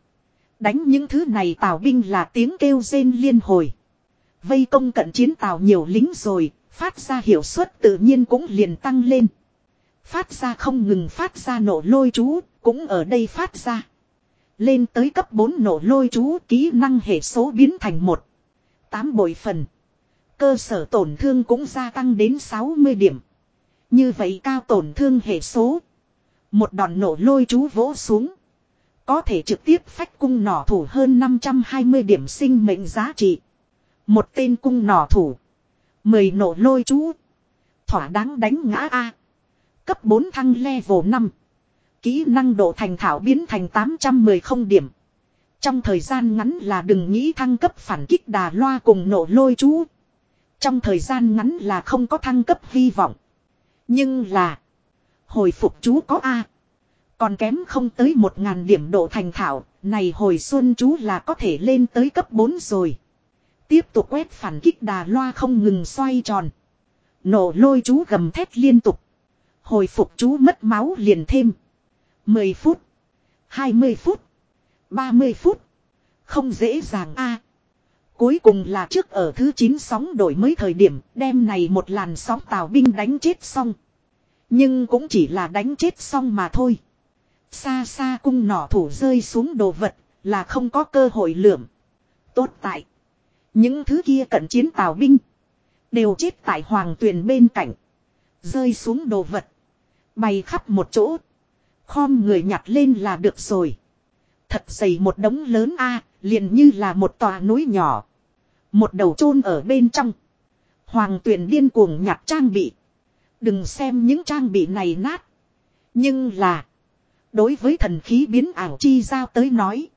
Đánh những thứ này tàu binh là tiếng kêu rên liên hồi. Vây công cận chiến tàu nhiều lính rồi, phát ra hiệu suất tự nhiên cũng liền tăng lên. Phát ra không ngừng phát ra nổ lôi chú, cũng ở đây phát ra. Lên tới cấp 4 nổ lôi chú kỹ năng hệ số biến thành một tám bội phần. Cơ sở tổn thương cũng gia tăng đến 60 điểm. Như vậy cao tổn thương hệ số. Một đòn nổ lôi chú vỗ xuống. Có thể trực tiếp phách cung nỏ thủ hơn 520 điểm sinh mệnh giá trị. Một tên cung nỏ thủ. Mười nổ lôi chú. Thỏa đáng đánh ngã A. Cấp 4 thăng level 5. Kỹ năng độ thành thảo biến thành 810 không điểm. Trong thời gian ngắn là đừng nghĩ thăng cấp phản kích đà loa cùng nổ lôi chú. Trong thời gian ngắn là không có thăng cấp hy vọng. Nhưng là. Hồi phục chú có A. Còn kém không tới một ngàn điểm độ thành thảo. Này hồi xuân chú là có thể lên tới cấp 4 rồi. Tiếp tục quét phản kích đà loa không ngừng xoay tròn. Nổ lôi chú gầm thét liên tục. Hồi phục chú mất máu liền thêm. 10 phút. 20 phút. 30 phút. Không dễ dàng a Cuối cùng là trước ở thứ 9 sóng đổi mới thời điểm, đem này một làn sóng tàu binh đánh chết xong. Nhưng cũng chỉ là đánh chết xong mà thôi. Xa xa cung nỏ thủ rơi xuống đồ vật là không có cơ hội lượm. Tốt tại. Những thứ kia cận chiến tàu binh. Đều chết tại hoàng tuyền bên cạnh. Rơi xuống đồ vật. Bay khắp một chỗ. Khom người nhặt lên là được rồi. Thật dày một đống lớn a, liền như là một tòa núi nhỏ. Một đầu chôn ở bên trong. Hoàng tuyển điên cuồng nhặt trang bị. Đừng xem những trang bị này nát. Nhưng là. Đối với thần khí biến ảo chi giao tới nói.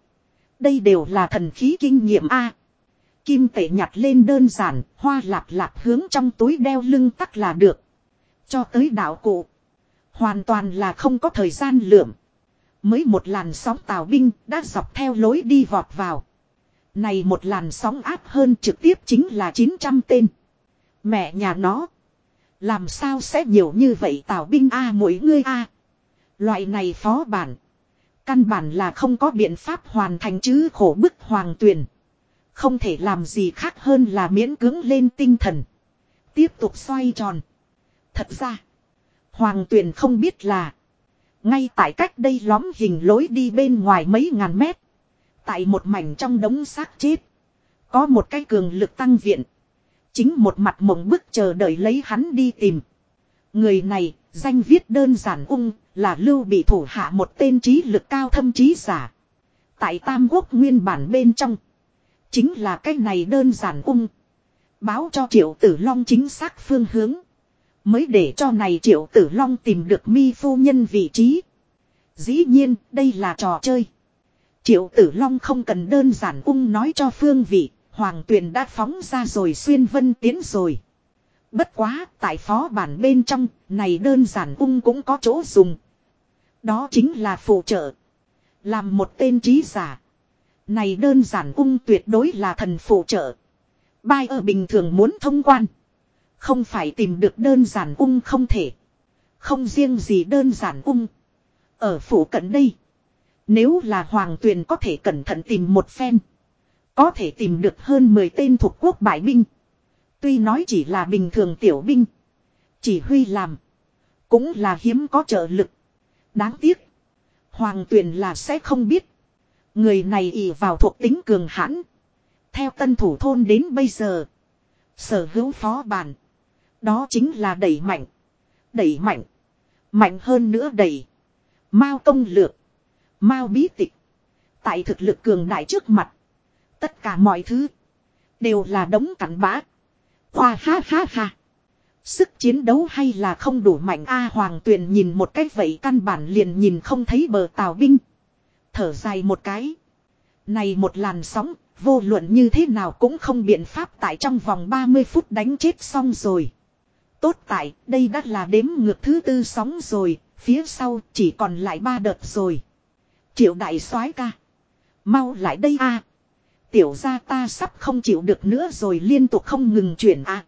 Đây đều là thần khí kinh nghiệm A. Kim tệ nhặt lên đơn giản, hoa lạp lạp hướng trong túi đeo lưng tắc là được. Cho tới đạo cụ. Hoàn toàn là không có thời gian lượm. Mới một làn sóng tào binh đã dọc theo lối đi vọt vào. Này một làn sóng áp hơn trực tiếp chính là 900 tên. Mẹ nhà nó. Làm sao sẽ nhiều như vậy tào binh A mỗi ngươi A. Loại này phó bản. Căn bản là không có biện pháp hoàn thành chứ khổ bức hoàng tuyền. Không thể làm gì khác hơn là miễn cưỡng lên tinh thần. Tiếp tục xoay tròn. Thật ra. Hoàng tuyền không biết là. Ngay tại cách đây lõm hình lối đi bên ngoài mấy ngàn mét. Tại một mảnh trong đống xác chết. Có một cái cường lực tăng viện. Chính một mặt mộng bức chờ đợi lấy hắn đi tìm. Người này, danh viết đơn giản ung, là lưu bị thủ hạ một tên trí lực cao thâm trí giả. Tại Tam Quốc nguyên bản bên trong. Chính là cái này đơn giản ung. Báo cho triệu tử long chính xác phương hướng. Mới để cho này triệu tử long tìm được mi phu nhân vị trí. Dĩ nhiên, đây là trò chơi. Triệu tử long không cần đơn giản ung nói cho phương vị. Hoàng tuyền đã phóng ra rồi, xuyên vân tiến rồi. Bất quá, tại phó bản bên trong, này đơn giản ung cũng có chỗ dùng. Đó chính là phụ trợ. Làm một tên trí giả. Này đơn giản ung tuyệt đối là thần phụ trợ. Bai ở bình thường muốn thông quan. Không phải tìm được đơn giản ung không thể. Không riêng gì đơn giản ung. Ở phủ cận đây. Nếu là hoàng tuyền có thể cẩn thận tìm một phen. Có thể tìm được hơn 10 tên thuộc quốc bại binh. Tuy nói chỉ là bình thường tiểu binh. Chỉ huy làm. Cũng là hiếm có trợ lực. Đáng tiếc. Hoàng tuyền là sẽ không biết. Người này ỉ vào thuộc tính cường hãn. Theo tân thủ thôn đến bây giờ. Sở hữu phó bản. Đó chính là đẩy mạnh. Đẩy mạnh. Mạnh hơn nữa đẩy. Mao công lược. Mao bí tịch. Tại thực lực cường đại trước mặt. Tất cả mọi thứ. Đều là đống cảnh bã. Khoa ha ha ha. Sức chiến đấu hay là không đủ mạnh, A Hoàng Tuyền nhìn một cách vậy căn bản liền nhìn không thấy bờ tàu binh. Thở dài một cái. Này một làn sóng, vô luận như thế nào cũng không biện pháp tại trong vòng 30 phút đánh chết xong rồi. Tốt tại, đây đã là đếm ngược thứ tư sóng rồi, phía sau chỉ còn lại ba đợt rồi. Triệu đại soái ca. Mau lại đây a Tiểu ra ta sắp không chịu được nữa rồi liên tục không ngừng chuyển a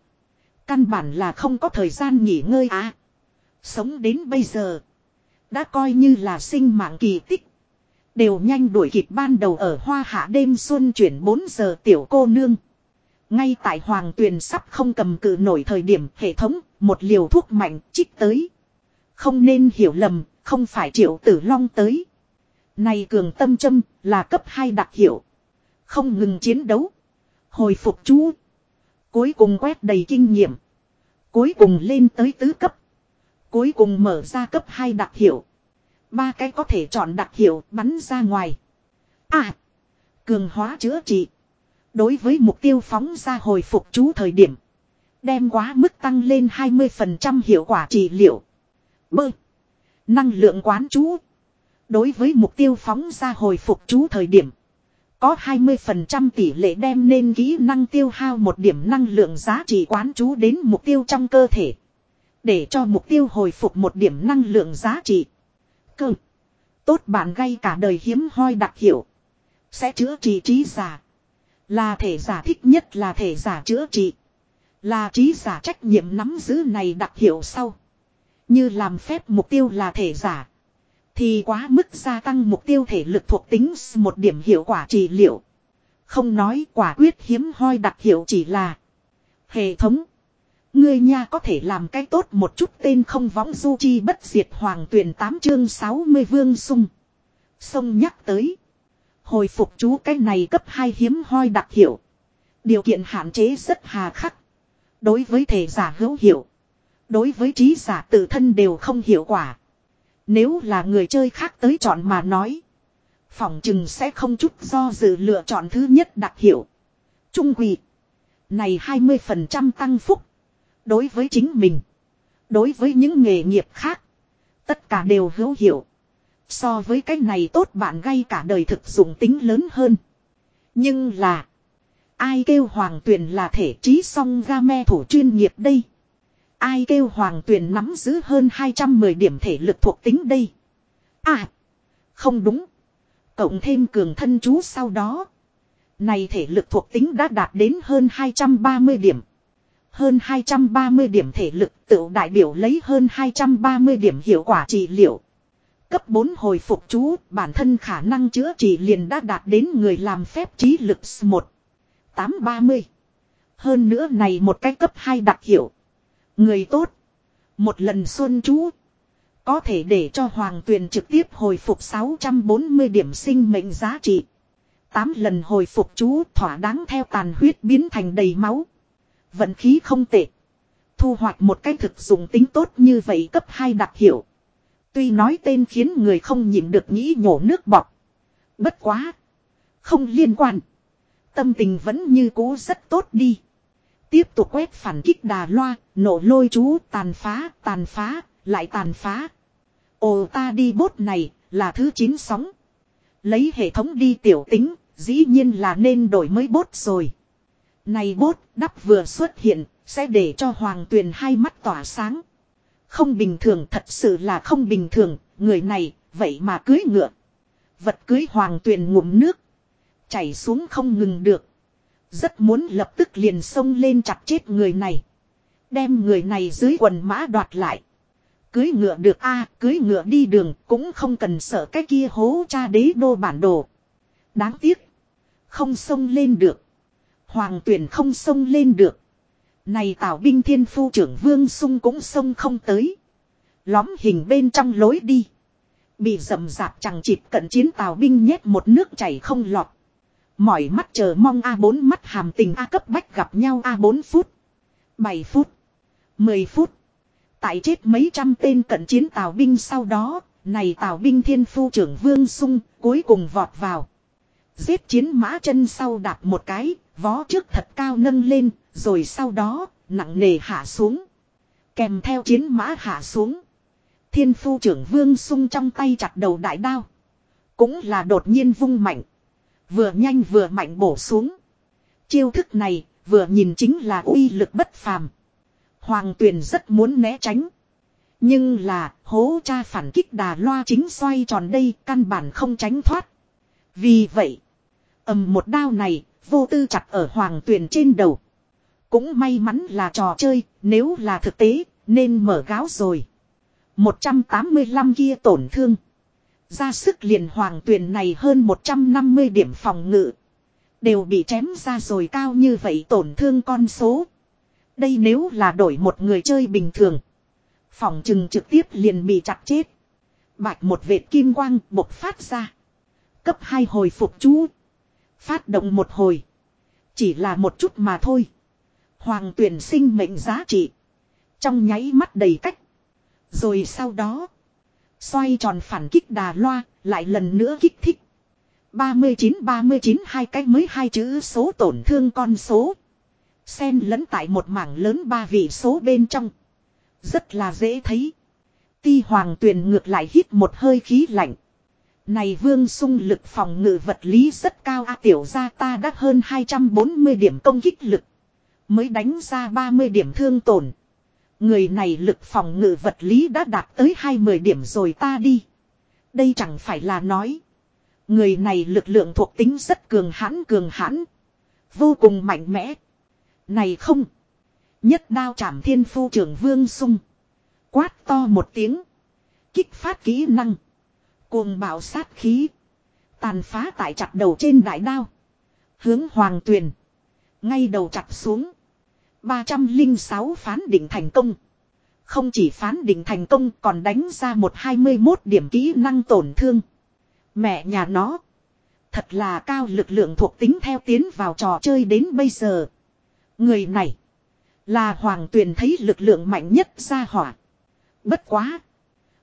Căn bản là không có thời gian nghỉ ngơi a Sống đến bây giờ. Đã coi như là sinh mạng kỳ tích. Đều nhanh đuổi kịp ban đầu ở hoa hạ đêm xuân chuyển 4 giờ tiểu cô nương. Ngay tại hoàng tuyền sắp không cầm cự nổi thời điểm hệ thống, một liều thuốc mạnh trích tới. Không nên hiểu lầm, không phải triệu tử long tới. Này cường tâm châm là cấp 2 đặc hiệu. Không ngừng chiến đấu. Hồi phục chú. Cuối cùng quét đầy kinh nghiệm. Cuối cùng lên tới tứ cấp. Cuối cùng mở ra cấp 2 đặc hiệu. Ba cái có thể chọn đặc hiệu, bắn ra ngoài. À. Cường hóa chữa trị. Đối với mục tiêu phóng ra hồi phục chú thời điểm. Đem quá mức tăng lên 20% hiệu quả trị liệu. Bơ. Năng lượng quán chú. Đối với mục tiêu phóng ra hồi phục chú thời điểm. Có 20% tỷ lệ đem nên kỹ năng tiêu hao một điểm năng lượng giá trị quán chú đến mục tiêu trong cơ thể. Để cho mục tiêu hồi phục một điểm năng lượng giá trị. Cơ. Tốt bạn gây cả đời hiếm hoi đặc hiệu. Sẽ chữa trị trí giả. Là thể giả thích nhất là thể giả chữa trị. Là trí giả trách nhiệm nắm giữ này đặc hiệu sau. Như làm phép mục tiêu là thể giả. Thì quá mức gia tăng mục tiêu thể lực thuộc tính một điểm hiệu quả trị liệu. Không nói quả quyết hiếm hoi đặc hiệu chỉ là hệ thống. Ngươi nha có thể làm cái tốt một chút tên không võng du chi bất diệt hoàng tuyển 8 chương 60 vương sung. Sông nhắc tới. Hồi phục chú cái này cấp 2 hiếm hoi đặc hiệu. Điều kiện hạn chế rất hà khắc. Đối với thể giả hữu hiệu. Đối với trí giả tự thân đều không hiệu quả. Nếu là người chơi khác tới chọn mà nói. Phỏng chừng sẽ không chút do dự lựa chọn thứ nhất đặc hiệu. Trung quỷ. Này 20% tăng phúc. Đối với chính mình. Đối với những nghề nghiệp khác. Tất cả đều hữu hiệu. So với cái này tốt bạn gây cả đời thực dụng tính lớn hơn. Nhưng là. Ai kêu hoàng tuyền là thể trí song ga me thủ chuyên nghiệp đây. Ai kêu hoàng tuyền nắm giữ hơn 210 điểm thể lực thuộc tính đây. À. Không đúng. Cộng thêm cường thân chú sau đó. Này thể lực thuộc tính đã đạt đến hơn 230 điểm. Hơn 230 điểm thể lực tự đại biểu lấy hơn 230 điểm hiệu quả trị liệu. Cấp 4 hồi phục chú, bản thân khả năng chữa trị liền đã đạt đến người làm phép trí lực S1. 830. Hơn nữa này một cái cấp 2 đặc hiệu. Người tốt. Một lần xuân chú. Có thể để cho hoàng tuyền trực tiếp hồi phục 640 điểm sinh mệnh giá trị. 8 lần hồi phục chú thỏa đáng theo tàn huyết biến thành đầy máu. Vận khí không tệ. Thu hoạch một cái thực dụng tính tốt như vậy cấp 2 đặc hiệu. Tuy nói tên khiến người không nhịn được nghĩ nhổ nước bọt. Bất quá. Không liên quan. Tâm tình vẫn như cũ rất tốt đi. Tiếp tục quét phản kích đà loa, nổ lôi chú, tàn phá, tàn phá, lại tàn phá. Ồ ta đi bốt này, là thứ 9 sóng. Lấy hệ thống đi tiểu tính, dĩ nhiên là nên đổi mới bốt rồi. Này bốt, đắp vừa xuất hiện, sẽ để cho hoàng tuyền hai mắt tỏa sáng. Không bình thường thật sự là không bình thường, người này, vậy mà cưới ngựa. Vật cưới hoàng tuyền ngụm nước. Chảy xuống không ngừng được. Rất muốn lập tức liền xông lên chặt chết người này. Đem người này dưới quần mã đoạt lại. Cưới ngựa được a cưới ngựa đi đường cũng không cần sợ cái kia hố cha đế đô bản đồ. Đáng tiếc. Không xông lên được. Hoàng tuyển không xông lên được. Này tào binh thiên phu trưởng vương sung cũng xông không tới. Lóm hình bên trong lối đi. Bị rậm rạp chẳng chịp cận chiến tào binh nhét một nước chảy không lọt. Mỏi mắt chờ mong A4 mắt hàm tình A cấp bách gặp nhau A4 phút. 7 phút. 10 phút. Tại chết mấy trăm tên cận chiến tào binh sau đó, này tào binh thiên phu trưởng vương sung cuối cùng vọt vào. Giết chiến mã chân sau đạp một cái, vó trước thật cao nâng lên, rồi sau đó, nặng nề hạ xuống. Kèm theo chiến mã hạ xuống. Thiên phu trưởng vương sung trong tay chặt đầu đại đao. Cũng là đột nhiên vung mạnh. Vừa nhanh vừa mạnh bổ xuống. Chiêu thức này, vừa nhìn chính là uy lực bất phàm. Hoàng tuyền rất muốn né tránh. Nhưng là, hố cha phản kích đà loa chính xoay tròn đây, căn bản không tránh thoát. Vì vậy, ầm một đao này, vô tư chặt ở hoàng tuyền trên đầu. Cũng may mắn là trò chơi, nếu là thực tế, nên mở gáo rồi. 185 kia tổn thương. Ra sức liền hoàng tuyền này hơn 150 điểm phòng ngự. Đều bị chém ra rồi cao như vậy tổn thương con số. Đây nếu là đổi một người chơi bình thường. Phòng chừng trực tiếp liền bị chặt chết. Bạch một vệt kim quang bộc phát ra. Cấp 2 hồi phục chú. Phát động một hồi. Chỉ là một chút mà thôi. Hoàng tuyển sinh mệnh giá trị. Trong nháy mắt đầy cách. Rồi sau đó. Xoay tròn phản kích đà loa. Lại lần nữa kích thích. 39-39 hai cái mới hai chữ số tổn thương con số. Xen lẫn tại một mảng lớn ba vị số bên trong. Rất là dễ thấy. Ti hoàng tuyền ngược lại hít một hơi khí lạnh. Này vương sung lực phòng ngự vật lý rất cao a, tiểu ra ta đắt hơn 240 điểm công kích lực. Mới đánh ra 30 điểm thương tổn. Người này lực phòng ngự vật lý đã đạt tới 20 điểm rồi ta đi. Đây chẳng phải là nói. Người này lực lượng thuộc tính rất cường hãn cường hãn. Vô cùng mạnh mẽ. Này không. Nhất đao chảm thiên phu trưởng vương sung. Quát to một tiếng. Kích phát kỹ năng. Cuồng bạo sát khí. Tàn phá tại chặt đầu trên đại đao. Hướng hoàng tuyền. Ngay đầu chặt xuống. 306 phán định thành công. Không chỉ phán định thành công, còn đánh ra một 21 điểm kỹ năng tổn thương. Mẹ nhà nó. Thật là cao lực lượng thuộc tính theo tiến vào trò chơi đến bây giờ. Người này. Là hoàng tuyền thấy lực lượng mạnh nhất ra hỏa. Bất quá.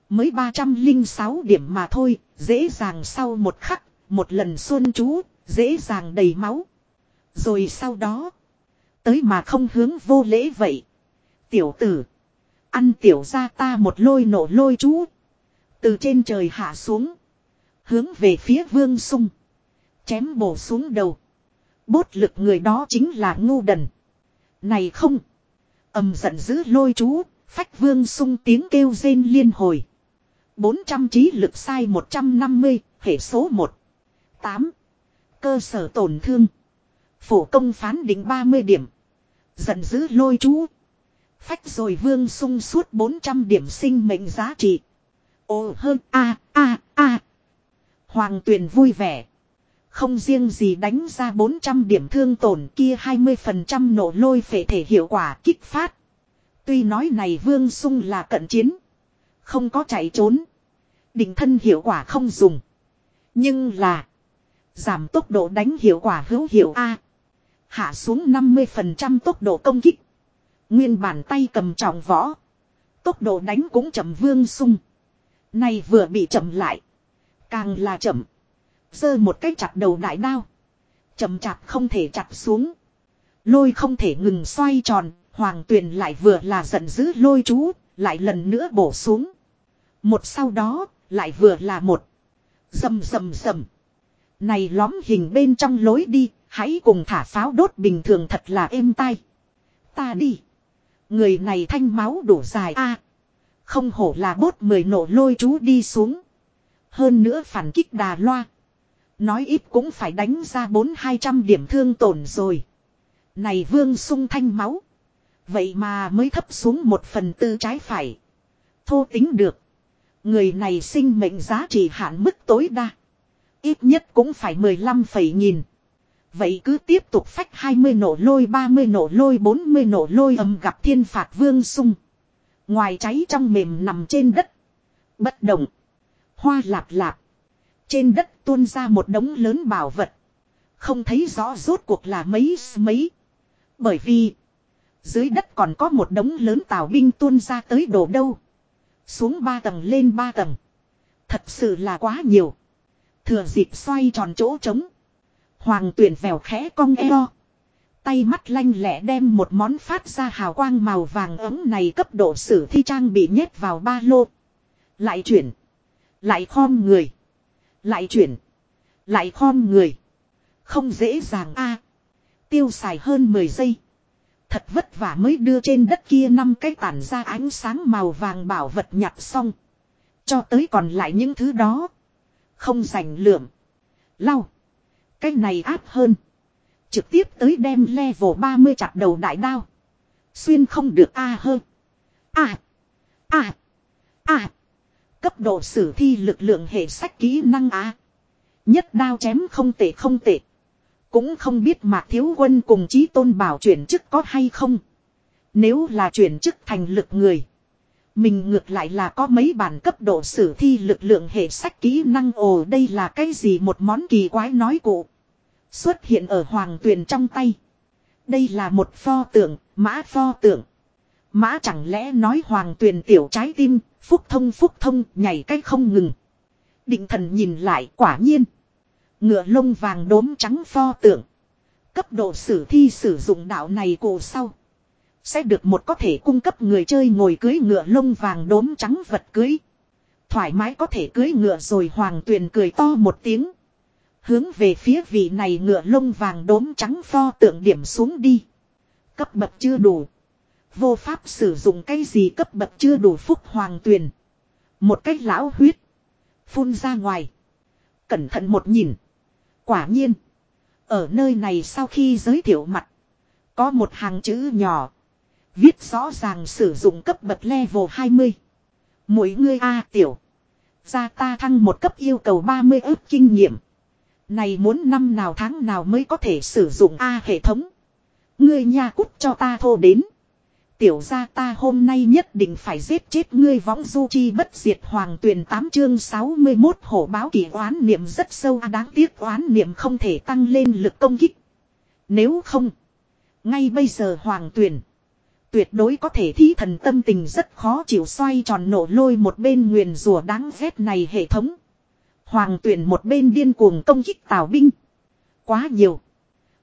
Mới 306 điểm mà thôi. Dễ dàng sau một khắc. Một lần xuân chú. Dễ dàng đầy máu. Rồi sau đó. Tới mà không hướng vô lễ vậy. Tiểu tử. Ăn tiểu ra ta một lôi nổ lôi chú. Từ trên trời hạ xuống. Hướng về phía vương sung. Chém bổ xuống đầu. Bốt lực người đó chính là ngu đần. Này không. ầm giận dữ lôi chú, phách vương sung tiếng kêu rên liên hồi. 400 trí lực sai 150, hệ số 1. 8. Cơ sở tổn thương. Phổ công phán định 30 điểm. Giận dữ lôi chú. Phách rồi vương sung suốt 400 điểm sinh mệnh giá trị. Ồ hơn a a a. Hoàng tuyền vui vẻ. Không riêng gì đánh ra 400 điểm thương tổn kia 20% nổ lôi phệ thể hiệu quả kích phát. Tuy nói này vương sung là cận chiến. Không có chạy trốn. Định thân hiệu quả không dùng. Nhưng là. Giảm tốc độ đánh hiệu quả hữu hiệu A. Hạ xuống 50% tốc độ công kích. Nguyên bản tay cầm trọng võ. Tốc độ đánh cũng chậm vương sung. Này vừa bị chậm lại. Càng là chậm. Giơ một cái chặt đầu đại đao. Chậm chặt không thể chặt xuống. Lôi không thể ngừng xoay tròn. Hoàng tuyền lại vừa là giận dữ lôi chú. Lại lần nữa bổ xuống. Một sau đó. Lại vừa là một. Dầm dầm dầm. Này lõm hình bên trong lối đi. Hãy cùng thả pháo đốt bình thường thật là êm tai. Ta đi. Người này thanh máu đủ dài a Không hổ là bốt mười nổ lôi chú đi xuống. Hơn nữa phản kích đà loa. Nói ít cũng phải đánh ra bốn hai trăm điểm thương tổn rồi. Này vương sung thanh máu. Vậy mà mới thấp xuống một phần tư trái phải. Thô tính được. Người này sinh mệnh giá trị hạn mức tối đa. Ít nhất cũng phải 15 phẩy nghìn. Vậy cứ tiếp tục phách 20 nổ lôi 30 nổ lôi 40 nổ lôi ầm gặp thiên phạt vương sung. Ngoài cháy trong mềm nằm trên đất. Bất động. Hoa lạp lạp. Trên đất tuôn ra một đống lớn bảo vật. Không thấy rõ rốt cuộc là mấy mấy. Bởi vì. Dưới đất còn có một đống lớn tàu binh tuôn ra tới đổ đâu. Xuống ba tầng lên ba tầng. Thật sự là quá nhiều. Thừa dịp xoay tròn chỗ trống. Hoàng tuyển vèo khẽ cong eo. Tay mắt lanh lẹ đem một món phát ra hào quang màu vàng ấm này cấp độ sử thi trang bị nhét vào ba lô. Lại chuyển. Lại khom người. Lại chuyển. Lại khom người. Không dễ dàng a Tiêu xài hơn 10 giây. Thật vất vả mới đưa trên đất kia năm cái tản ra ánh sáng màu vàng bảo vật nhặt xong. Cho tới còn lại những thứ đó. Không rảnh lượng. Lau. Cái này áp hơn. Trực tiếp tới đem level 30 chặt đầu đại đao. Xuyên không được A hơn. A. A. A. Cấp độ sử thi lực lượng hệ sách kỹ năng A. Nhất đao chém không tệ không tệ. Cũng không biết mạc thiếu quân cùng chí tôn bảo chuyển chức có hay không. Nếu là chuyển chức thành lực người. Mình ngược lại là có mấy bản cấp độ sử thi lực lượng hệ sách kỹ năng ồ đây là cái gì một món kỳ quái nói cụ. Xuất hiện ở hoàng tuyền trong tay. Đây là một pho tượng, mã pho tượng. Mã chẳng lẽ nói hoàng tuyền tiểu trái tim, phúc thông phúc thông nhảy cách không ngừng. Định thần nhìn lại quả nhiên. Ngựa lông vàng đốm trắng pho tượng. Cấp độ sử thi sử dụng đạo này cổ sau. Sẽ được một có thể cung cấp người chơi ngồi cưới ngựa lông vàng đốm trắng vật cưới. Thoải mái có thể cưới ngựa rồi hoàng tuyền cười to một tiếng. Hướng về phía vị này ngựa lông vàng đốm trắng pho tượng điểm xuống đi. Cấp bậc chưa đủ. Vô pháp sử dụng cái gì cấp bậc chưa đủ phúc hoàng tuyền. Một cách lão huyết. Phun ra ngoài. Cẩn thận một nhìn. Quả nhiên. Ở nơi này sau khi giới thiệu mặt. Có một hàng chữ nhỏ. Viết rõ ràng sử dụng cấp bậc level 20. Mỗi người A tiểu. gia ta thăng một cấp yêu cầu 30 ước kinh nghiệm. Này muốn năm nào tháng nào mới có thể sử dụng A hệ thống. Ngươi nha cút cho ta thô đến. Tiểu gia ta hôm nay nhất định phải giết chết ngươi võng du chi bất diệt hoàng tuyển 8 chương 61 hổ báo kỳ oán niệm rất sâu đáng tiếc oán niệm không thể tăng lên lực công kích. Nếu không, ngay bây giờ hoàng tuyển tuyệt đối có thể thí thần tâm tình rất khó chịu xoay tròn nổ lôi một bên nguyền rùa đáng ghét này hệ thống. Hoàng tuyển một bên điên cuồng công kích tào binh. Quá nhiều.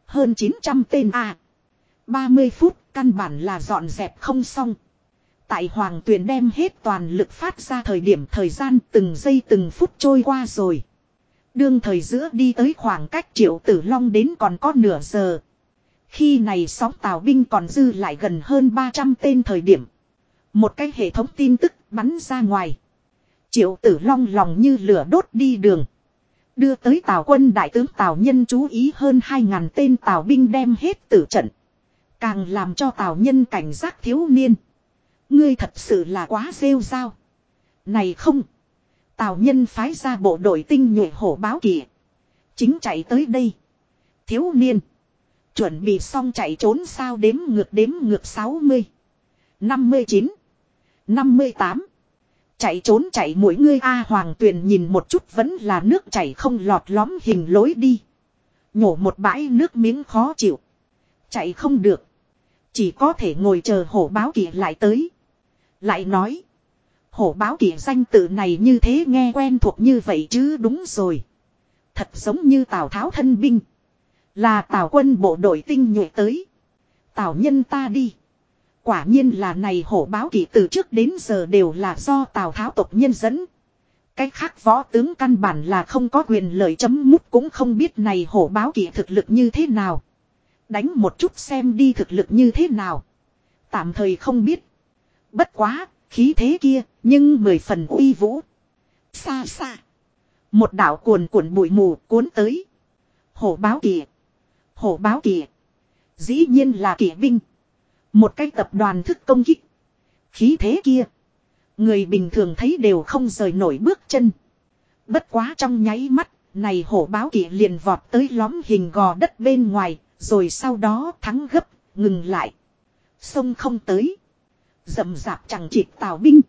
Hơn 900 tên A. À. 30 phút, căn bản là dọn dẹp không xong. Tại hoàng tuyển đem hết toàn lực phát ra thời điểm thời gian từng giây từng phút trôi qua rồi. Đương thời giữa đi tới khoảng cách triệu tử long đến còn có nửa giờ. Khi này sóng tàu binh còn dư lại gần hơn 300 tên thời điểm. Một cái hệ thống tin tức bắn ra ngoài. Triệu tử long lòng như lửa đốt đi đường. Đưa tới tàu quân đại tướng tàu nhân chú ý hơn 2.000 tên tàu binh đem hết tử trận. Càng làm cho tào nhân cảnh giác thiếu niên. Ngươi thật sự là quá rêu rao. Này không. Tào nhân phái ra bộ đội tinh nhuệ hổ báo kìa. Chính chạy tới đây. Thiếu niên. Chuẩn bị xong chạy trốn sao đếm ngược đếm ngược 60. 59. 58. Chạy trốn chạy mỗi ngươi A Hoàng Tuyền nhìn một chút vẫn là nước chảy không lọt lõm hình lối đi. Nhổ một bãi nước miếng khó chịu. Chạy không được. Chỉ có thể ngồi chờ hổ báo kỳ lại tới. Lại nói. Hổ báo kỳ danh tự này như thế nghe quen thuộc như vậy chứ đúng rồi. Thật giống như Tào Tháo thân binh. Là Tào quân bộ đội tinh nhuệ tới. Tào nhân ta đi. Quả nhiên là này hổ báo kỳ từ trước đến giờ đều là do Tào Tháo tộc nhân dẫn. Cách khác võ tướng căn bản là không có quyền lợi chấm mút cũng không biết này hổ báo kỳ thực lực như thế nào. Đánh một chút xem đi thực lực như thế nào. Tạm thời không biết. Bất quá, khí thế kia, nhưng mười phần uy vũ. Xa xa. Một đạo cuồn cuộn bụi mù cuốn tới. Hổ báo kỳ. Hổ báo kỳ. Dĩ nhiên là kỵ binh. Một cái tập đoàn thức công kích. Khí thế kia. Người bình thường thấy đều không rời nổi bước chân. Bất quá trong nháy mắt, này hổ báo kỵ liền vọt tới lõm hình gò đất bên ngoài, rồi sau đó thắng gấp, ngừng lại. Sông không tới. Dậm dạp chẳng chịt tào binh.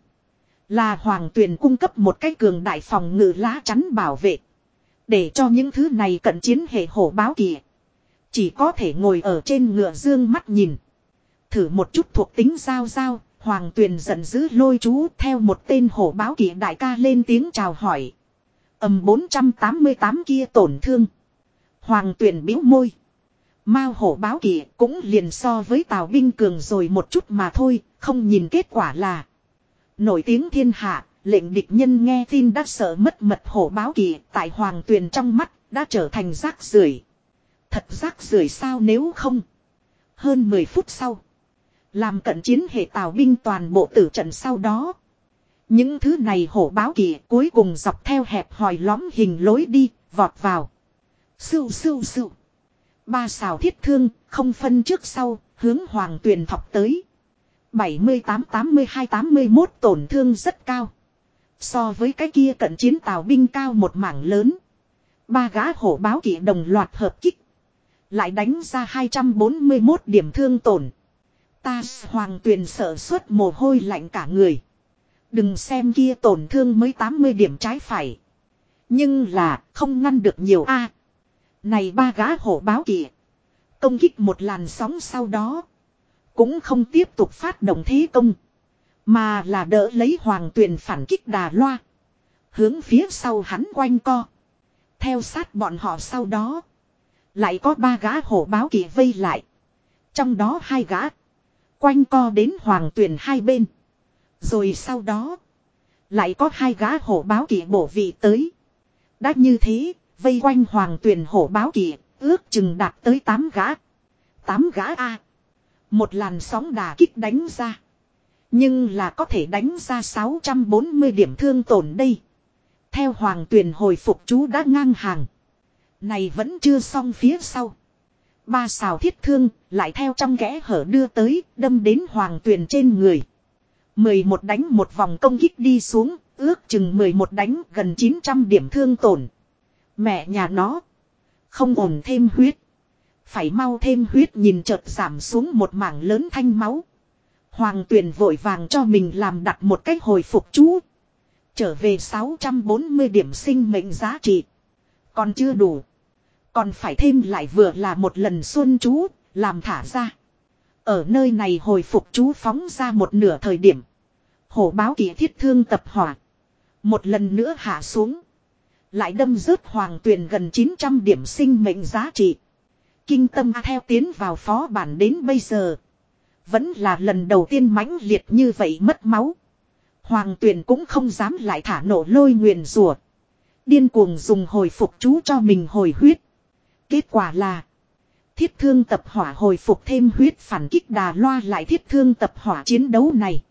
Là hoàng tuyền cung cấp một cái cường đại phòng ngự lá chắn bảo vệ. Để cho những thứ này cận chiến hệ hổ báo kỳ. Chỉ có thể ngồi ở trên ngựa dương mắt nhìn. Thử một chút thuộc tính giao giao, hoàng tuyền giận dữ lôi chú theo một tên hổ báo kỳ đại ca lên tiếng chào hỏi. ầm 488 kia tổn thương. Hoàng tuyền bĩu môi. Mao hổ báo kỳ cũng liền so với tào binh cường rồi một chút mà thôi, không nhìn kết quả là. Nổi tiếng thiên hạ, lệnh địch nhân nghe tin đã sợ mất mật hổ báo kỳ tại hoàng tuyền trong mắt, đã trở thành rác rưởi Thật rác rưởi sao nếu không? Hơn 10 phút sau. Làm cận chiến hệ tào binh toàn bộ tử trận sau đó. Những thứ này hổ báo kỳ cuối cùng dọc theo hẹp hòi lõm hình lối đi, vọt vào. Sưu sưu sưu. Ba xào thiết thương, không phân trước sau, hướng hoàng tuyền thọc tới. 78-82-81 tổn thương rất cao. So với cái kia cận chiến tàu binh cao một mảng lớn. Ba gã hổ báo kỵ đồng loạt hợp kích. Lại đánh ra 241 điểm thương tổn. Ta hoàng tuyền sợ suốt mồ hôi lạnh cả người. Đừng xem kia tổn thương mới 80 điểm trái phải. Nhưng là không ngăn được nhiều a này ba gã hổ báo kỵ. Công kích một làn sóng sau đó. Cũng không tiếp tục phát động thế công. Mà là đỡ lấy hoàng tuyền phản kích đà loa. Hướng phía sau hắn quanh co. Theo sát bọn họ sau đó. Lại có ba gã hổ báo kỵ vây lại. Trong đó hai gã. Quanh co đến hoàng tuyền hai bên. Rồi sau đó. Lại có hai gã hổ báo kỵ bổ vị tới. Đã như thế, vây quanh hoàng tuyền hổ báo kỳ, ước chừng đạt tới tám gã. Tám gã A. Một làn sóng đà kích đánh ra. Nhưng là có thể đánh ra 640 điểm thương tổn đây. Theo hoàng tuyền hồi phục chú đã ngang hàng. Này vẫn chưa xong phía sau. Ba xào thiết thương lại theo trong kẽ hở đưa tới đâm đến hoàng tuyền trên người. 11 đánh một vòng công kích đi xuống, ước chừng 11 đánh gần 900 điểm thương tổn. Mẹ nhà nó. Không ổn thêm huyết. Phải mau thêm huyết nhìn chợt giảm xuống một mảng lớn thanh máu. Hoàng tuyển vội vàng cho mình làm đặt một cách hồi phục chú. Trở về 640 điểm sinh mệnh giá trị. Còn chưa đủ. Còn phải thêm lại vừa là một lần xuân chú, làm thả ra. Ở nơi này hồi phục chú phóng ra một nửa thời điểm. Hổ báo kỳ thiết thương tập hỏa. Một lần nữa hạ xuống. Lại đâm rớt hoàng tuyền gần 900 điểm sinh mệnh giá trị. Kinh tâm theo tiến vào phó bản đến bây giờ. Vẫn là lần đầu tiên mãnh liệt như vậy mất máu. Hoàng tuyền cũng không dám lại thả nổ lôi nguyền rủa Điên cuồng dùng hồi phục chú cho mình hồi huyết. Kết quả là. Thiết thương tập hỏa hồi phục thêm huyết phản kích đà loa lại thiết thương tập hỏa chiến đấu này.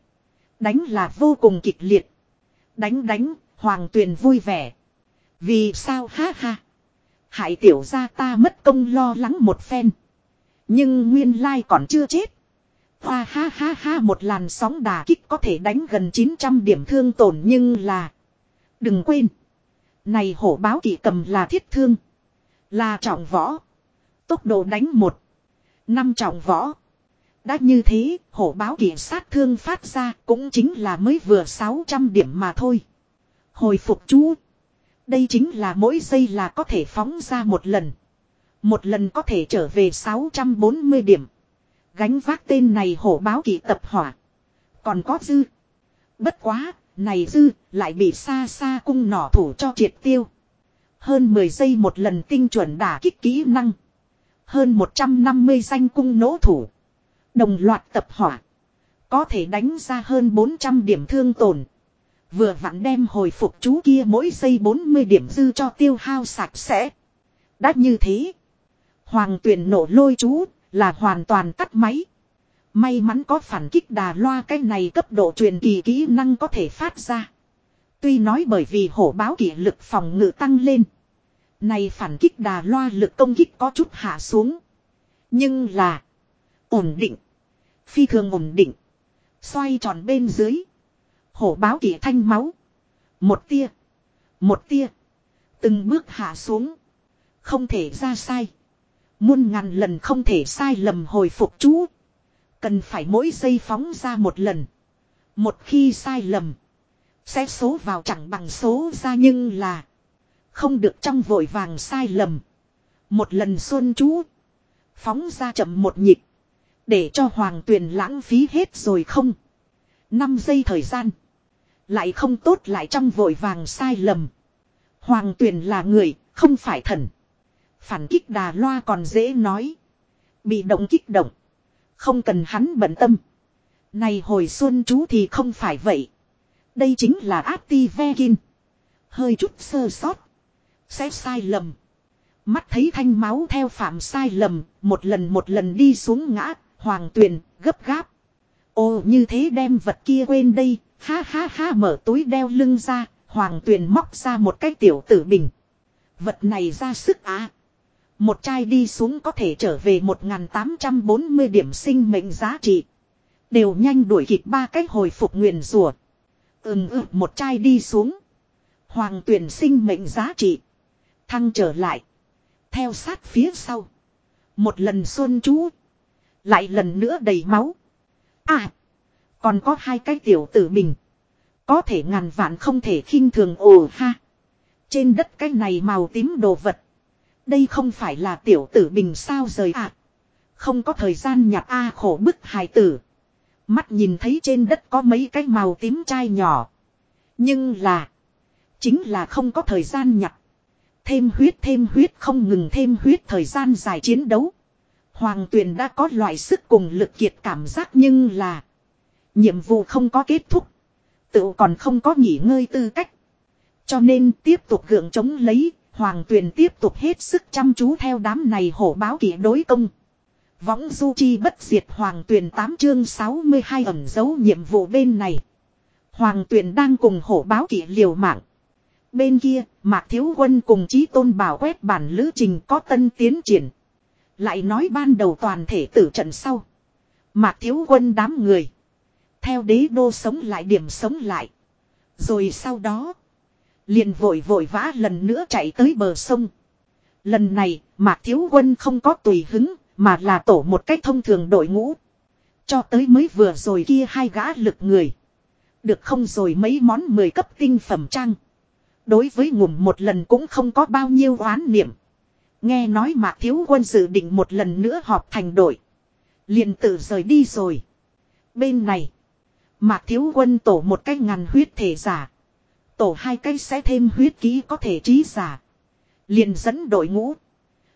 Đánh là vô cùng kịch liệt. Đánh đánh, hoàng tuyền vui vẻ. Vì sao ha ha. Hại tiểu ra ta mất công lo lắng một phen. Nhưng nguyên lai còn chưa chết. Hoa ha ha ha một làn sóng đà kích có thể đánh gần 900 điểm thương tổn nhưng là. Đừng quên. Này hổ báo kỵ cầm là thiết thương. Là trọng võ. Tốc độ đánh một. Năm trọng võ. Đã như thế, hổ báo kỵ sát thương phát ra cũng chính là mới vừa 600 điểm mà thôi. Hồi phục chú. Đây chính là mỗi giây là có thể phóng ra một lần. Một lần có thể trở về 640 điểm. Gánh vác tên này hổ báo kỵ tập hỏa. Còn có dư. Bất quá, này dư, lại bị xa xa cung nỏ thủ cho triệt tiêu. Hơn 10 giây một lần tinh chuẩn đả kích kỹ năng. Hơn 150 danh cung nỗ thủ. Đồng loạt tập hỏa. Có thể đánh ra hơn 400 điểm thương tổn. Vừa vặn đem hồi phục chú kia mỗi giây 40 điểm dư cho tiêu hao sạch sẽ. Đã như thế. Hoàng tuyển nổ lôi chú là hoàn toàn tắt máy. May mắn có phản kích đà loa cái này cấp độ truyền kỳ kỹ năng có thể phát ra. Tuy nói bởi vì hổ báo kỷ lực phòng ngự tăng lên. Này phản kích đà loa lực công kích có chút hạ xuống. Nhưng là, ổn định. Phi thường ổn định. Xoay tròn bên dưới. Hổ báo kỷ thanh máu. Một tia. Một tia. Từng bước hạ xuống. Không thể ra sai. Muôn ngàn lần không thể sai lầm hồi phục chú. Cần phải mỗi giây phóng ra một lần. Một khi sai lầm. Sẽ số vào chẳng bằng số ra nhưng là. Không được trong vội vàng sai lầm. Một lần xuân chú. Phóng ra chậm một nhịp. Để cho hoàng tuyền lãng phí hết rồi không. năm giây thời gian. Lại không tốt lại trong vội vàng sai lầm. Hoàng tuyền là người, không phải thần. Phản kích đà loa còn dễ nói. Bị động kích động. Không cần hắn bận tâm. Này hồi xuân chú thì không phải vậy. Đây chính là Ativekin. Hơi chút sơ sót. Sẽ sai lầm. Mắt thấy thanh máu theo phạm sai lầm. Một lần một lần đi xuống ngã. Hoàng tuyền gấp gáp. Ồ như thế đem vật kia quên đây. Ha ha ha mở túi đeo lưng ra. Hoàng tuyền móc ra một cái tiểu tử bình. Vật này ra sức á. Một chai đi xuống có thể trở về 1840 điểm sinh mệnh giá trị. Đều nhanh đuổi kịp ba cách hồi phục nguyền rùa. Ừm ừ một chai đi xuống. Hoàng tuyển sinh mệnh giá trị. Thăng trở lại. Theo sát phía sau. Một lần xuân chú. Lại lần nữa đầy máu. À. Còn có hai cái tiểu tử mình. Có thể ngàn vạn không thể khinh thường, ồ ha. Trên đất cái này màu tím đồ vật. Đây không phải là tiểu tử bình sao rời à. Không có thời gian nhặt A khổ bức hài tử. Mắt nhìn thấy trên đất có mấy cái màu tím chai nhỏ. Nhưng là. Chính là không có thời gian nhặt. Thêm huyết thêm huyết, không ngừng thêm huyết, thời gian dài chiến đấu. Hoàng tuyền đã có loại sức cùng lực kiệt cảm giác nhưng là. Nhiệm vụ không có kết thúc. Tự còn không có nghỉ ngơi tư cách. Cho nên tiếp tục gượng chống lấy Hoàng tuyền tiếp tục hết sức chăm chú theo đám này hổ báo kỷ đối công. Võng du chi bất diệt hoàng tuyền 8 chương 62 ẩn dấu nhiệm vụ bên này. Hoàng tuyền đang cùng hổ báo kỷ liều mạng. Bên kia, Mạc Thiếu Quân cùng Chí Tôn Bảo quét bản lữ trình có tân tiến triển. Lại nói ban đầu toàn thể tử trận sau. Mạc Thiếu Quân đám người. Theo đế đô sống lại điểm sống lại. Rồi sau đó. Liền vội vội vã lần nữa chạy tới bờ sông. Lần này, Mạc Thiếu Quân không có tùy hứng, mà là tổ một cách thông thường đội ngũ. Cho tới mới vừa rồi kia hai gã lực người. Được không rồi mấy món mười cấp tinh phẩm trang. Đối với ngủm một lần cũng không có bao nhiêu oán niệm. Nghe nói Mạc Thiếu Quân dự định một lần nữa họp thành đội. liền tự rời đi rồi. Bên này. Mạc Thiếu Quân tổ một cách ngàn huyết thể giả. Tổ hai cái sẽ thêm huyết ký có thể trí giả. Liền dẫn đội ngũ.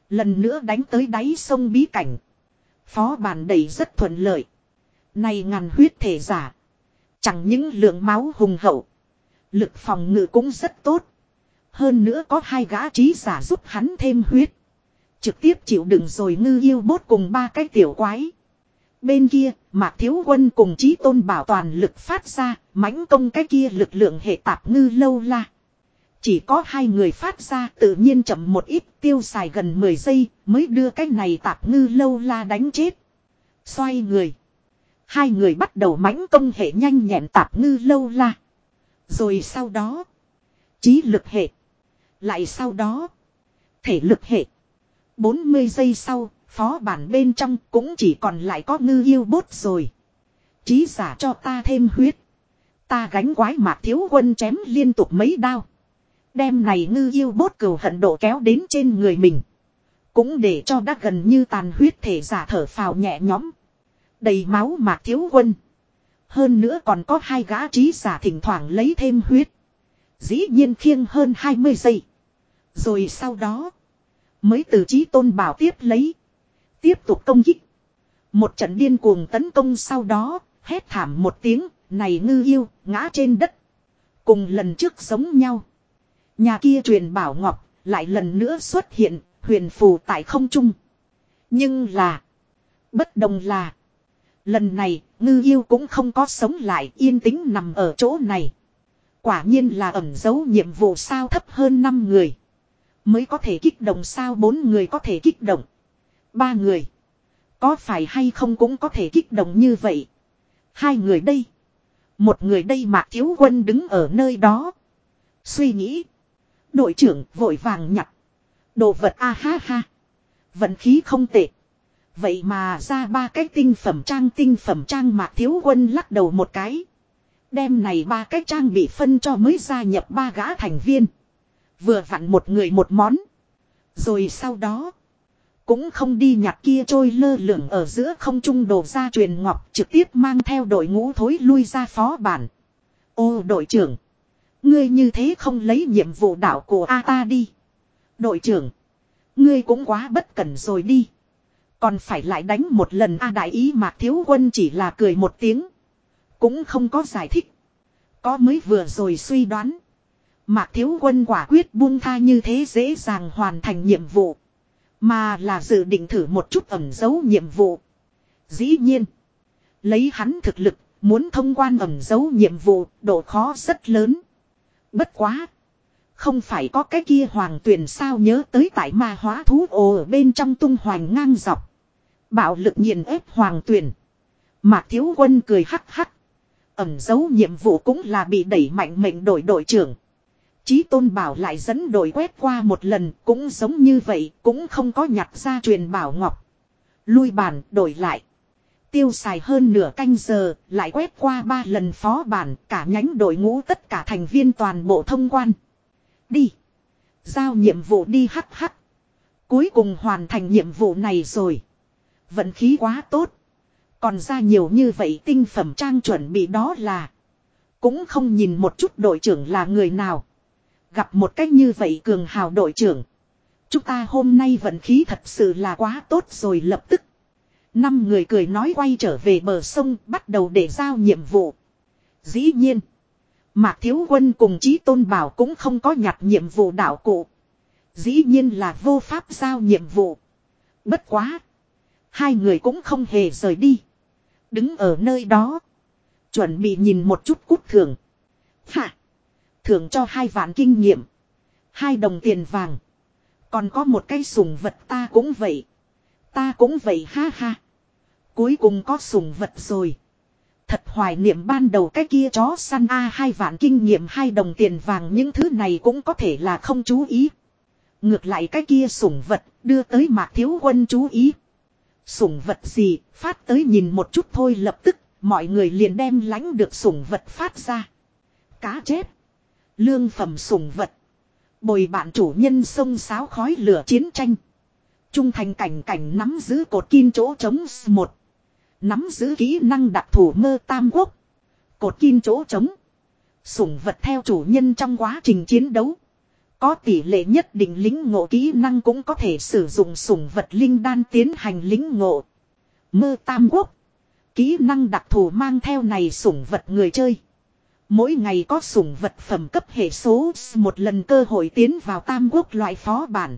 Lần nữa đánh tới đáy sông bí cảnh. Phó bản đầy rất thuận lợi. Này ngàn huyết thể giả. Chẳng những lượng máu hùng hậu. Lực phòng ngự cũng rất tốt. Hơn nữa có hai gã trí giả giúp hắn thêm huyết. Trực tiếp chịu đựng rồi ngư yêu bốt cùng ba cái tiểu quái. Bên kia, Mạc Thiếu Quân cùng Chí Tôn bảo toàn lực phát ra, mãnh công cái kia lực lượng hệ tạp ngư lâu la. Chỉ có hai người phát ra tự nhiên chậm một ít tiêu xài gần 10 giây mới đưa cái này tạp ngư lâu la đánh chết. Xoay người. Hai người bắt đầu mãnh công hệ nhanh nhẹn tạp ngư lâu la. Rồi sau đó. Trí lực hệ. Lại sau đó. Thể lực hệ. 40 giây sau, phó bản bên trong cũng chỉ còn lại có ngư yêu bốt rồi. Chí giả cho ta thêm huyết. Ta gánh quái mạc thiếu quân chém liên tục mấy đao. Đem này ngư yêu bốt cừu hận độ kéo đến trên người mình. Cũng để cho đã gần như tàn huyết thể giả thở phào nhẹ nhõm. Đầy máu mạc thiếu quân. Hơn nữa còn có hai gã trí giả thỉnh thoảng lấy thêm huyết. Dĩ nhiên khiêng hơn 20 giây. Rồi sau đó. Mới từ trí tôn bảo tiếp lấy. Tiếp tục công kích. Một trận điên cuồng tấn công sau đó. Hét thảm một tiếng. Này ngư yêu ngã trên đất. Cùng lần trước giống nhau. Nhà kia truyền bảo ngọc. Lại lần nữa xuất hiện. Huyền phù tại không trung. Nhưng là. Bất đồng là. Lần này, ngư yêu cũng không có sống lại yên tĩnh nằm ở chỗ này. Quả nhiên là ẩn giấu nhiệm vụ sao thấp hơn 5 người. Mới có thể kích động sao bốn người có thể kích động ba người. Có phải hay không cũng có thể kích động như vậy. Hai người đây. Một người đây mà thiếu quân đứng ở nơi đó. Suy nghĩ. Đội trưởng vội vàng nhặt. Đồ vật a ha ha. Vận khí không tệ. Vậy mà ra ba cái tinh phẩm trang tinh phẩm trang mà thiếu quân lắc đầu một cái. Đem này ba cái trang bị phân cho mới gia nhập ba gã thành viên. Vừa vặn một người một món. Rồi sau đó. Cũng không đi nhặt kia trôi lơ lửng ở giữa không trung đồ ra truyền ngọc trực tiếp mang theo đội ngũ thối lui ra phó bản. Ô, đội trưởng. Ngươi như thế không lấy nhiệm vụ đảo của A ta đi. Đội trưởng. Ngươi cũng quá bất cẩn rồi đi. Còn phải lại đánh một lần A đại ý mạc thiếu quân chỉ là cười một tiếng. Cũng không có giải thích. Có mới vừa rồi suy đoán. Mạc thiếu quân quả quyết buông tha như thế dễ dàng hoàn thành nhiệm vụ. Mà là dự định thử một chút ẩn giấu nhiệm vụ. Dĩ nhiên. Lấy hắn thực lực, muốn thông quan ẩn giấu nhiệm vụ, độ khó rất lớn. Bất quá. Không phải có cái kia hoàng tuyển sao nhớ tới tại ma hóa thú ồ ở bên trong tung hoành ngang dọc. Bạo lực nghiền ép hoàng tuyển. Mạc thiếu quân cười hắc hắc. Ẩm dấu nhiệm vụ cũng là bị đẩy mạnh mệnh đổi đội trưởng. Chí tôn bảo lại dẫn đội quét qua một lần, cũng giống như vậy, cũng không có nhặt ra truyền bảo ngọc. Lui bản, đổi lại. Tiêu xài hơn nửa canh giờ, lại quét qua ba lần phó bản, cả nhánh đội ngũ tất cả thành viên toàn bộ thông quan. Đi. Giao nhiệm vụ đi hắc hắc. Cuối cùng hoàn thành nhiệm vụ này rồi. Vận khí quá tốt. Còn ra nhiều như vậy tinh phẩm trang chuẩn bị đó là. Cũng không nhìn một chút đội trưởng là người nào. Gặp một cách như vậy cường hào đội trưởng. Chúng ta hôm nay vận khí thật sự là quá tốt rồi lập tức. Năm người cười nói quay trở về bờ sông, bắt đầu để giao nhiệm vụ. Dĩ nhiên. Mạc Thiếu Quân cùng Chí Tôn Bảo cũng không có nhặt nhiệm vụ đảo cụ. Dĩ nhiên là vô pháp giao nhiệm vụ. Bất quá. Hai người cũng không hề rời đi. Đứng ở nơi đó. Chuẩn bị nhìn một chút cút thưởng. Hả? Thưởng cho hai vạn kinh nghiệm. Hai đồng tiền vàng. Còn có một cái sùng vật ta cũng vậy. Ta cũng vậy ha ha. Cuối cùng có sùng vật rồi. Thật hoài niệm ban đầu cái kia chó săn A hai vạn kinh nghiệm hai đồng tiền vàng những thứ này cũng có thể là không chú ý. Ngược lại cái kia sủng vật đưa tới mạc thiếu quân chú ý. Sủng vật gì, phát tới nhìn một chút thôi lập tức, mọi người liền đem lánh được sủng vật phát ra. Cá chép. Lương phẩm sủng vật. Bồi bạn chủ nhân sông sáo khói lửa chiến tranh. Trung thành cảnh cảnh nắm giữ cột kim chỗ chống một Nắm giữ kỹ năng đặc thủ mơ tam quốc. Cột kim chỗ chống Sủng vật theo chủ nhân trong quá trình chiến đấu. Có tỷ lệ nhất định lính ngộ kỹ năng cũng có thể sử dụng sủng vật linh đan tiến hành lính ngộ. Mơ tam quốc. Kỹ năng đặc thù mang theo này sủng vật người chơi. Mỗi ngày có sủng vật phẩm cấp hệ số một lần cơ hội tiến vào tam quốc loại phó bản.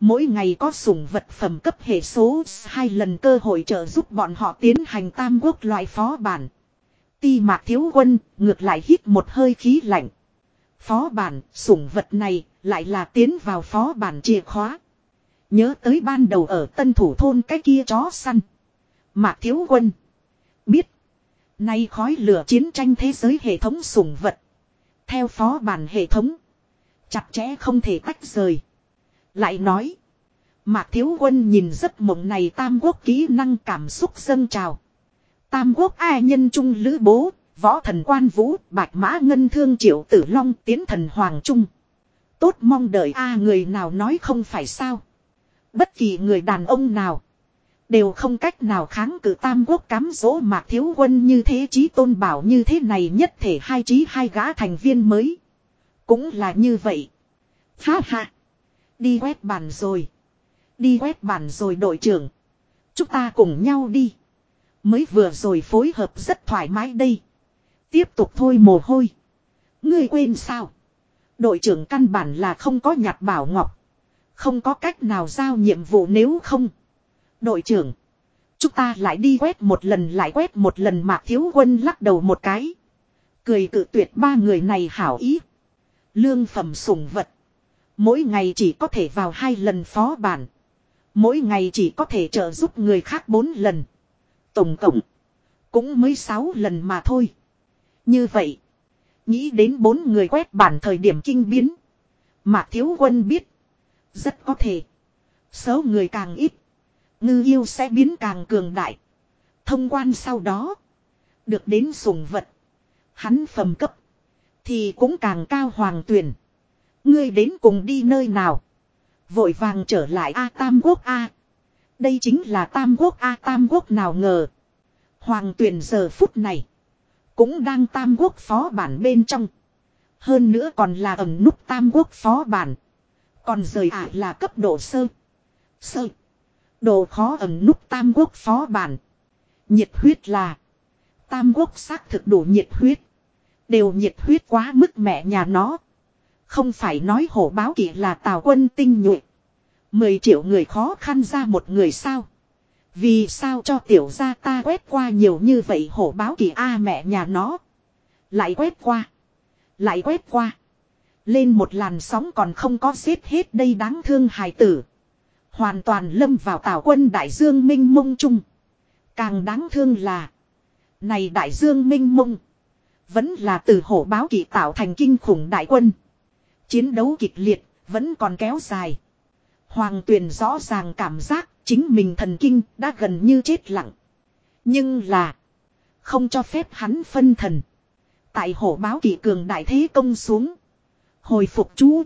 Mỗi ngày có sủng vật phẩm cấp hệ số hai lần cơ hội trợ giúp bọn họ tiến hành tam quốc loại phó bản. Ti mạc thiếu quân ngược lại hít một hơi khí lạnh. Phó bản, sủng vật này lại là tiến vào phó bản chìa khóa. Nhớ tới ban đầu ở tân thủ thôn cái kia chó săn. Mạc thiếu quân. Biết. Nay khói lửa chiến tranh thế giới hệ thống sủng vật. Theo phó bản hệ thống. Chặt chẽ không thể tách rời. Lại nói. Mạc thiếu quân nhìn rất mộng này tam quốc kỹ năng cảm xúc dâng trào. Tam quốc ai nhân trung lữ bố, võ thần quan vũ, bạch mã ngân thương triệu tử long tiến thần hoàng trung. Tốt mong đợi a người nào nói không phải sao. Bất kỳ người đàn ông nào. Đều không cách nào kháng cự tam quốc cám dỗ mạc thiếu quân như thế chí tôn bảo như thế này nhất thể hai trí hai gã thành viên mới. Cũng là như vậy. Ha ha. Đi quét bàn rồi. Đi quét bàn rồi đội trưởng. Chúng ta cùng nhau đi. Mới vừa rồi phối hợp rất thoải mái đây. Tiếp tục thôi mồ hôi. Ngươi quên sao? Đội trưởng căn bản là không có nhặt bảo ngọc. Không có cách nào giao nhiệm vụ nếu không. Đội trưởng. Chúng ta lại đi quét một lần, lại quét một lần mạc thiếu quân lắc đầu một cái. Cười cự tuyệt ba người này hảo ý. Lương phẩm sủng vật. Mỗi ngày chỉ có thể vào hai lần phó bản. Mỗi ngày chỉ có thể trợ giúp người khác bốn lần. Tổng cộng. Cũng mới sáu lần mà thôi. Như vậy. Nghĩ đến bốn người quét bản thời điểm kinh biến. Mạc thiếu quân biết. Rất có thể. Số người càng ít. Ngư yêu sẽ biến càng cường đại. Thông quan sau đó. Được đến sủng vật. Hắn phẩm cấp. Thì cũng càng cao hoàng tuyển. Ngươi đến cùng đi nơi nào. Vội vàng trở lại A Tam Quốc A. Đây chính là Tam Quốc A, Tam Quốc nào ngờ. Hoàng tuyển giờ phút này. Cũng đang Tam Quốc phó bản bên trong. Hơn nữa còn là ẩn nút Tam Quốc phó bản. Còn rời ả là cấp độ sơ. Sơ. Độ khó ẩn núp Tam Quốc phó bản. Nhiệt huyết là. Tam Quốc xác thực đủ nhiệt huyết. Đều nhiệt huyết quá mức mẹ nhà nó. Không phải nói hổ báo kỷ là tào quân tinh nhuệ. Mười triệu người khó khăn ra một người sao. Vì sao cho tiểu gia ta quét qua nhiều như vậy hổ báo kỳ A mẹ nhà nó. Lại quét qua. Lại quét qua. Lên một làn sóng còn không có xếp hết đây đáng thương hài tử. Hoàn toàn lâm vào tảo quân đại dương minh mông chung. Càng đáng thương là. Này đại dương minh mông. Vẫn là từ hổ báo kỳ tạo thành kinh khủng đại quân. Chiến đấu kịch liệt. Vẫn còn kéo dài. Hoàng tuyền rõ ràng cảm giác chính mình thần kinh đã gần như chết lặng. Nhưng là. Không cho phép hắn phân thần. Tại hổ báo kỳ cường đại thế công xuống. Hồi phục chú.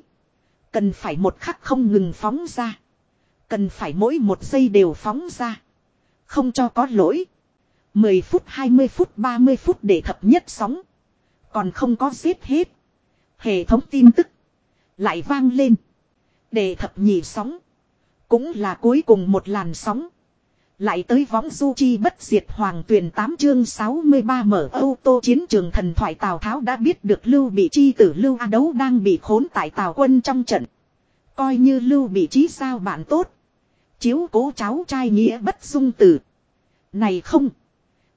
Cần phải một khắc không ngừng phóng ra. Cần phải mỗi một giây đều phóng ra. Không cho có lỗi. 10 phút 20 phút 30 phút để thập nhất sóng. Còn không có giết hết. Hệ thống tin tức. Lại vang lên. Để thập nhị sóng. Cũng là cuối cùng một làn sóng. Lại tới võng du chi bất diệt hoàng tuyển 8 chương 63 mở ô tô chiến trường thần thoại Tào Tháo đã biết được Lưu Bị chi tử Lưu A Đấu đang bị khốn tại Tào quân trong trận. Coi như Lưu Bị Chi sao bạn tốt. Chiếu cố cháu trai nghĩa bất dung tử. Này không.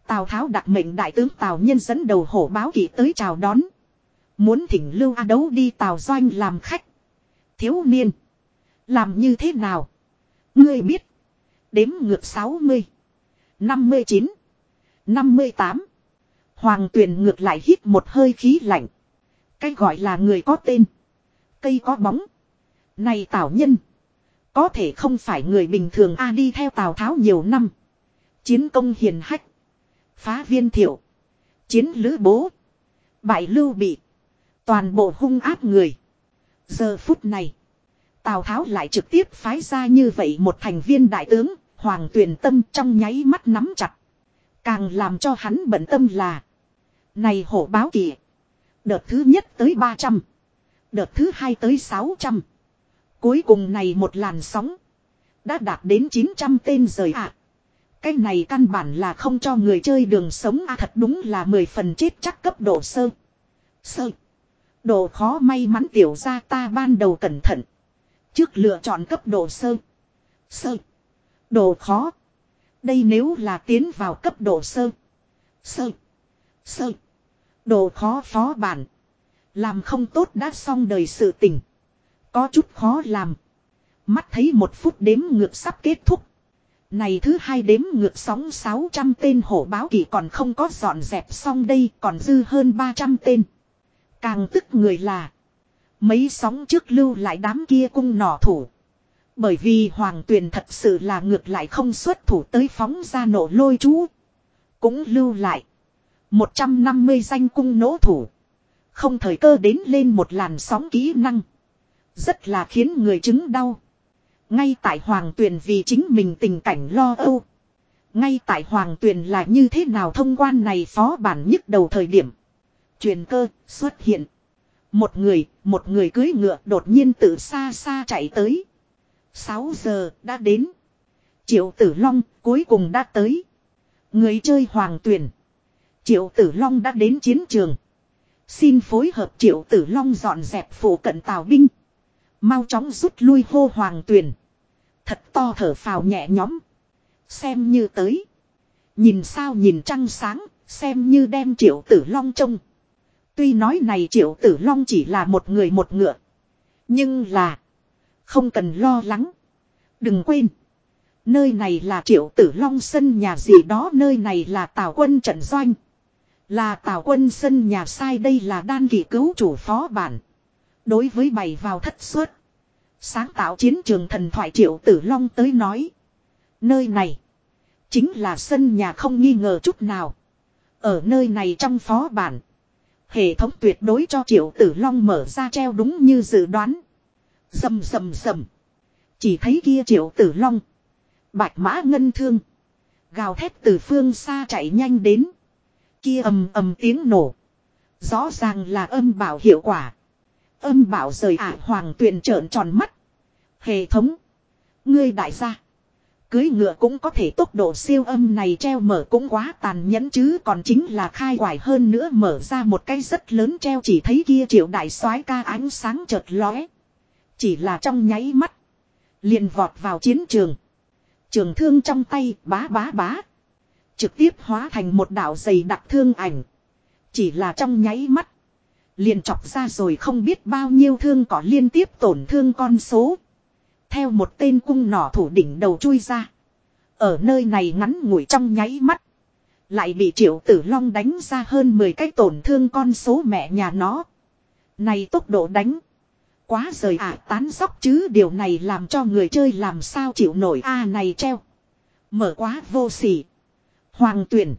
Tào Tháo đặt mệnh đại tướng Tào Nhân dẫn đầu hổ báo kỵ tới chào đón. Muốn thỉnh Lưu A Đấu đi Tào Doanh làm khách. Thiếu niên. Làm như thế nào? Ngươi biết. Đếm ngược 60. 59. 58. Hoàng tuyền ngược lại hít một hơi khí lạnh. Cái gọi là người có tên. Cây có bóng. Này tào nhân. Có thể không phải người bình thường a đi theo Tào Tháo nhiều năm. Chiến công hiền hách. Phá viên thiệu. Chiến lữ bố. Bại lưu bị. Toàn bộ hung áp người. Giờ phút này. Tào Tháo lại trực tiếp phái ra như vậy một thành viên đại tướng, Hoàng Tuyền Tâm trong nháy mắt nắm chặt. Càng làm cho hắn bận tâm là. Này hổ báo kỳ. Đợt thứ nhất tới 300. Đợt thứ hai tới 600. Cuối cùng này một làn sóng. Đã đạt đến 900 tên rời ạ. À. Cái này căn bản là không cho người chơi đường sống a à, thật đúng là 10 phần chết chắc cấp độ sơ. Sơ. Độ khó may mắn tiểu ra ta ban đầu cẩn thận. Trước lựa chọn cấp độ sơ. Sơ. Độ khó. Đây nếu là tiến vào cấp độ sơ. Sơ. Sơ. Độ khó phó bản. Làm không tốt đã xong đời sự tình. Có chút khó làm. Mắt thấy một phút đếm ngược sắp kết thúc. Này thứ hai đếm ngược sóng 600 tên hổ báo kỳ còn không có dọn dẹp xong đây còn dư hơn 300 tên. Càng tức người là. Mấy sóng trước lưu lại đám kia cung nỏ thủ. Bởi vì hoàng tuyền thật sự là ngược lại không xuất thủ tới phóng ra nổ lôi chú. Cũng lưu lại. 150 danh cung nỗ thủ. Không thời cơ đến lên một làn sóng kỹ năng. Rất là khiến người chứng đau. Ngay tại hoàng tuyền vì chính mình tình cảnh lo âu. Ngay tại hoàng tuyền là như thế nào thông quan này phó bản nhức đầu thời điểm. Truyền cơ xuất hiện. Một người, một người cưới ngựa đột nhiên từ xa xa chạy tới. 6 giờ đã đến. Triệu tử long cuối cùng đã tới. Người chơi hoàng tuyển. Triệu tử long đã đến chiến trường. Xin phối hợp triệu tử long dọn dẹp phủ cận tào binh. Mau chóng rút lui hô hoàng tuyền Thật to thở phào nhẹ nhõm. Xem như tới. Nhìn sao nhìn trăng sáng, xem như đem triệu tử long trông. Tuy nói này triệu tử long chỉ là một người một ngựa. Nhưng là. Không cần lo lắng. Đừng quên. Nơi này là triệu tử long sân nhà gì đó nơi này là tào quân trận doanh. Là tào quân sân nhà sai đây là đan kỳ cứu chủ phó bản. Đối với bày vào thất suất. Sáng tạo chiến trường thần thoại triệu tử long tới nói. Nơi này. Chính là sân nhà không nghi ngờ chút nào. Ở nơi này trong phó bản. Hệ thống tuyệt đối cho triệu tử long mở ra treo đúng như dự đoán. Dầm dầm dầm. Chỉ thấy kia triệu tử long. Bạch mã ngân thương. Gào thét từ phương xa chạy nhanh đến. Kia ầm ầm tiếng nổ. Rõ ràng là âm bảo hiệu quả. Âm bảo rời ả hoàng tuyền trợn tròn mắt. Hệ thống. Ngươi đại gia. Cưới ngựa cũng có thể tốc độ siêu âm này treo mở cũng quá tàn nhẫn chứ còn chính là khai quải hơn nữa mở ra một cái rất lớn treo chỉ thấy kia triệu đại soái ca ánh sáng chợt lóe. Chỉ là trong nháy mắt. Liền vọt vào chiến trường. Trường thương trong tay bá bá bá. Trực tiếp hóa thành một đạo dày đặc thương ảnh. Chỉ là trong nháy mắt. Liền chọc ra rồi không biết bao nhiêu thương có liên tiếp tổn thương con số. Theo một tên cung nỏ thủ đỉnh đầu chui ra. Ở nơi này ngắn ngủi trong nháy mắt. Lại bị triệu tử long đánh ra hơn 10 cái tổn thương con số mẹ nhà nó. Này tốc độ đánh. Quá rời ả tán sóc chứ, điều này làm cho người chơi làm sao chịu nổi a này treo. Mở quá vô sỉ. Hoàng tuyển.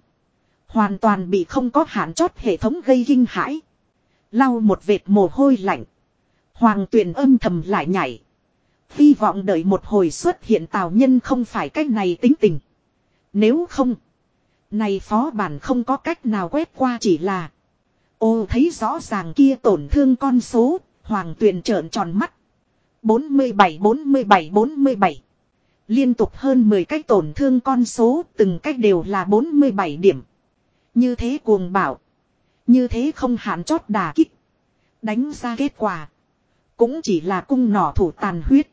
Hoàn toàn bị không có hạn chót hệ thống gây kinh hãi. Lau một vệt mồ hôi lạnh. Hoàng tuyển âm thầm lại nhảy. Hy vọng đợi một hồi xuất hiện tào nhân không phải cách này tính tình. Nếu không. Này phó bản không có cách nào quét qua chỉ là. Ô thấy rõ ràng kia tổn thương con số. Hoàng tuyền trợn tròn mắt. 47 47 47. Liên tục hơn 10 cách tổn thương con số, từng cách đều là 47 điểm. Như thế cuồng bảo. Như thế không hạn chót đà kích. Đánh ra kết quả. Cũng chỉ là cung nỏ thủ tàn huyết.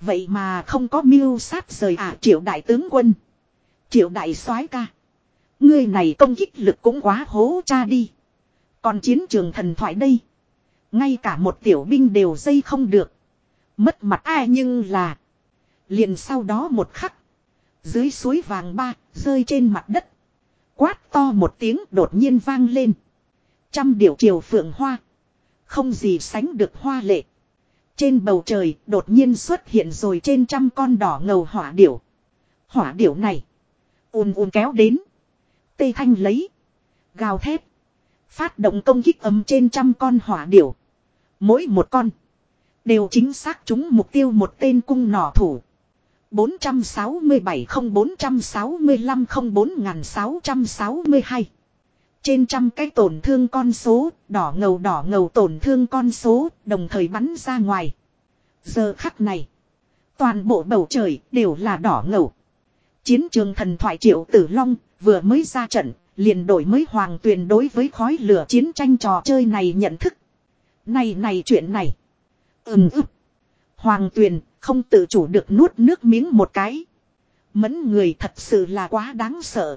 Vậy mà không có mưu sát rời à triệu đại tướng quân. Triệu đại soái ca. Người này công kích lực cũng quá hố cha đi. Còn chiến trường thần thoại đây. Ngay cả một tiểu binh đều dây không được. Mất mặt ai nhưng là. Liền sau đó một khắc. Dưới suối vàng ba, rơi trên mặt đất. Quát to một tiếng đột nhiên vang lên. Trăm điệu triều phượng hoa. Không gì sánh được hoa lệ. Trên bầu trời, đột nhiên xuất hiện rồi trên trăm con đỏ ngầu hỏa điểu. Hỏa điểu này. ùn ùn kéo đến. Tê thanh lấy. Gào thét. Phát động công kích ấm trên trăm con hỏa điểu. Mỗi một con. Đều chính xác trúng mục tiêu một tên cung nỏ thủ. 467 không 465 không 4662. Trên trăm cái tổn thương con số, đỏ ngầu đỏ ngầu tổn thương con số, đồng thời bắn ra ngoài. Giờ khắc này, toàn bộ bầu trời đều là đỏ ngầu. Chiến trường thần thoại triệu tử long, vừa mới ra trận, liền đổi mới hoàng tuyền đối với khói lửa chiến tranh trò chơi này nhận thức. Này này chuyện này. Ừm ức. Hoàng tuyền không tự chủ được nuốt nước miếng một cái. Mẫn người thật sự là quá đáng sợ.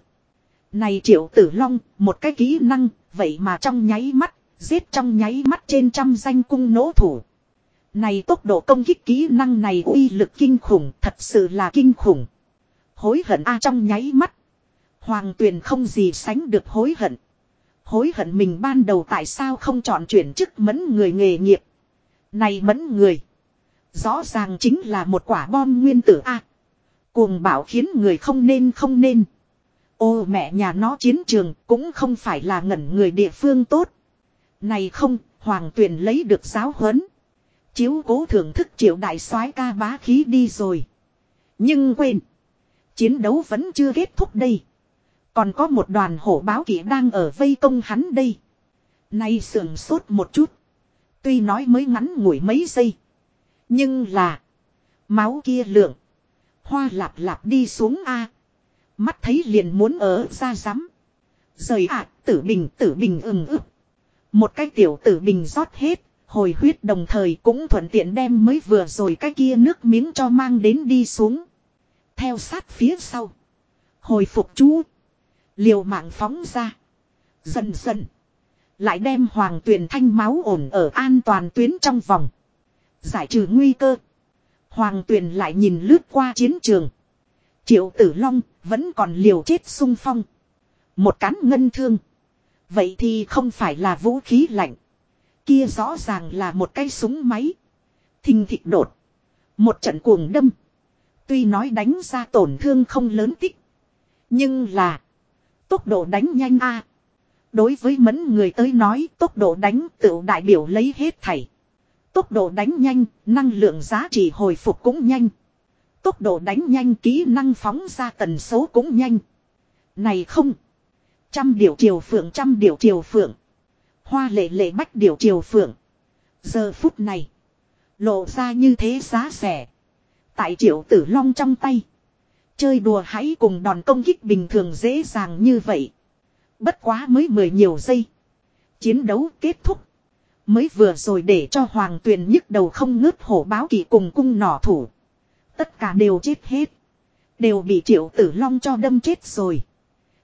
Này triệu tử long, một cái kỹ năng, vậy mà trong nháy mắt, giết trong nháy mắt trên trăm danh cung nỗ thủ. Này tốc độ công kích kỹ năng này uy lực kinh khủng, thật sự là kinh khủng. Hối hận a trong nháy mắt. Hoàng tuyền không gì sánh được hối hận. Hối hận mình ban đầu tại sao không chọn chuyển chức mẫn người nghề nghiệp. Này mẫn người. Rõ ràng chính là một quả bom nguyên tử A. Cuồng bảo khiến người không nên không nên. Ô mẹ nhà nó chiến trường cũng không phải là ngẩn người địa phương tốt. Này không, hoàng tuyền lấy được giáo huấn. Chiếu cố thưởng thức triệu đại soái ca bá khí đi rồi. Nhưng quên. Chiến đấu vẫn chưa kết thúc đây. Còn có một đoàn hổ báo kỵ đang ở vây công hắn đây. Nay sườn sốt một chút. Tuy nói mới ngắn ngủi mấy giây. Nhưng là. Máu kia lượng. Hoa lạp lạp đi xuống A. Mắt thấy liền muốn ở ra rắm. Rời ạ, tử bình tử bình ừng ức. Một cái tiểu tử bình rót hết, hồi huyết đồng thời cũng thuận tiện đem mới vừa rồi cái kia nước miếng cho mang đến đi xuống. Theo sát phía sau. Hồi phục chú. Liều mạng phóng ra. Dần dần. Lại đem hoàng tuyền thanh máu ổn ở an toàn tuyến trong vòng. Giải trừ nguy cơ. Hoàng tuyền lại nhìn lướt qua chiến trường. Triệu tử long vẫn còn liều chết sung phong. Một cán ngân thương. Vậy thì không phải là vũ khí lạnh. Kia rõ ràng là một cái súng máy. Thình thịt đột. Một trận cuồng đâm. Tuy nói đánh ra tổn thương không lớn tích. Nhưng là. Tốc độ đánh nhanh a Đối với mẫn người tới nói tốc độ đánh tự đại biểu lấy hết thảy. Tốc độ đánh nhanh, năng lượng giá trị hồi phục cũng nhanh. Tốc độ đánh nhanh, kỹ năng phóng ra tần số cũng nhanh. Này không. Trăm điều triều phượng, trăm điều triều phượng. Hoa lệ lệ bách điều triều phượng. Giờ phút này. Lộ ra như thế giá rẻ. Tại triệu tử long trong tay. Chơi đùa hãy cùng đòn công kích bình thường dễ dàng như vậy. Bất quá mới mười nhiều giây. Chiến đấu kết thúc. Mới vừa rồi để cho hoàng tuyền nhức đầu không ngớt hổ báo kỳ cùng cung nỏ thủ. Tất cả đều chết hết. Đều bị triệu tử long cho đâm chết rồi.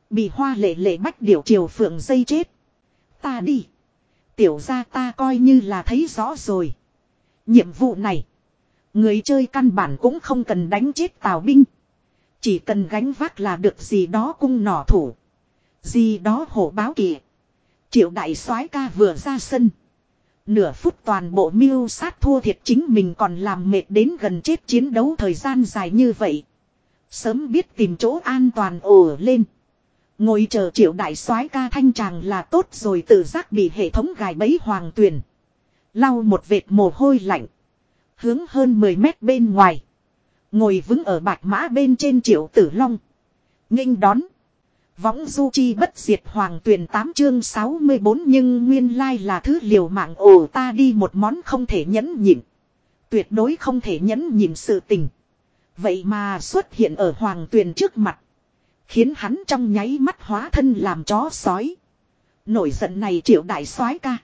Bị hoa lệ lệ bách điểu triều phượng dây chết. Ta đi. Tiểu ra ta coi như là thấy rõ rồi. Nhiệm vụ này. Người chơi căn bản cũng không cần đánh chết tào binh. Chỉ cần gánh vác là được gì đó cung nỏ thủ. Gì đó hổ báo kỵ. Triệu đại soái ca vừa ra sân. Nửa phút toàn bộ mưu sát thua thiệt chính mình còn làm mệt đến gần chết chiến đấu thời gian dài như vậy. Sớm biết tìm chỗ an toàn ổ lên. Ngồi chờ triệu đại soái ca thanh tràng là tốt rồi tự giác bị hệ thống gài bẫy hoàng tuyền. Lau một vệt mồ hôi lạnh. Hướng hơn 10 mét bên ngoài. Ngồi vững ở bạch mã bên trên triệu tử long. nghênh đón. Võng du chi bất diệt hoàng tuyển 8 chương 64 nhưng nguyên lai là thứ liều mạng ồ ta đi một món không thể nhẫn nhịn. Tuyệt đối không thể nhẫn nhịn sự tình. Vậy mà xuất hiện ở hoàng tuyền trước mặt. Khiến hắn trong nháy mắt hóa thân làm chó sói. Nổi giận này triệu đại soái ca.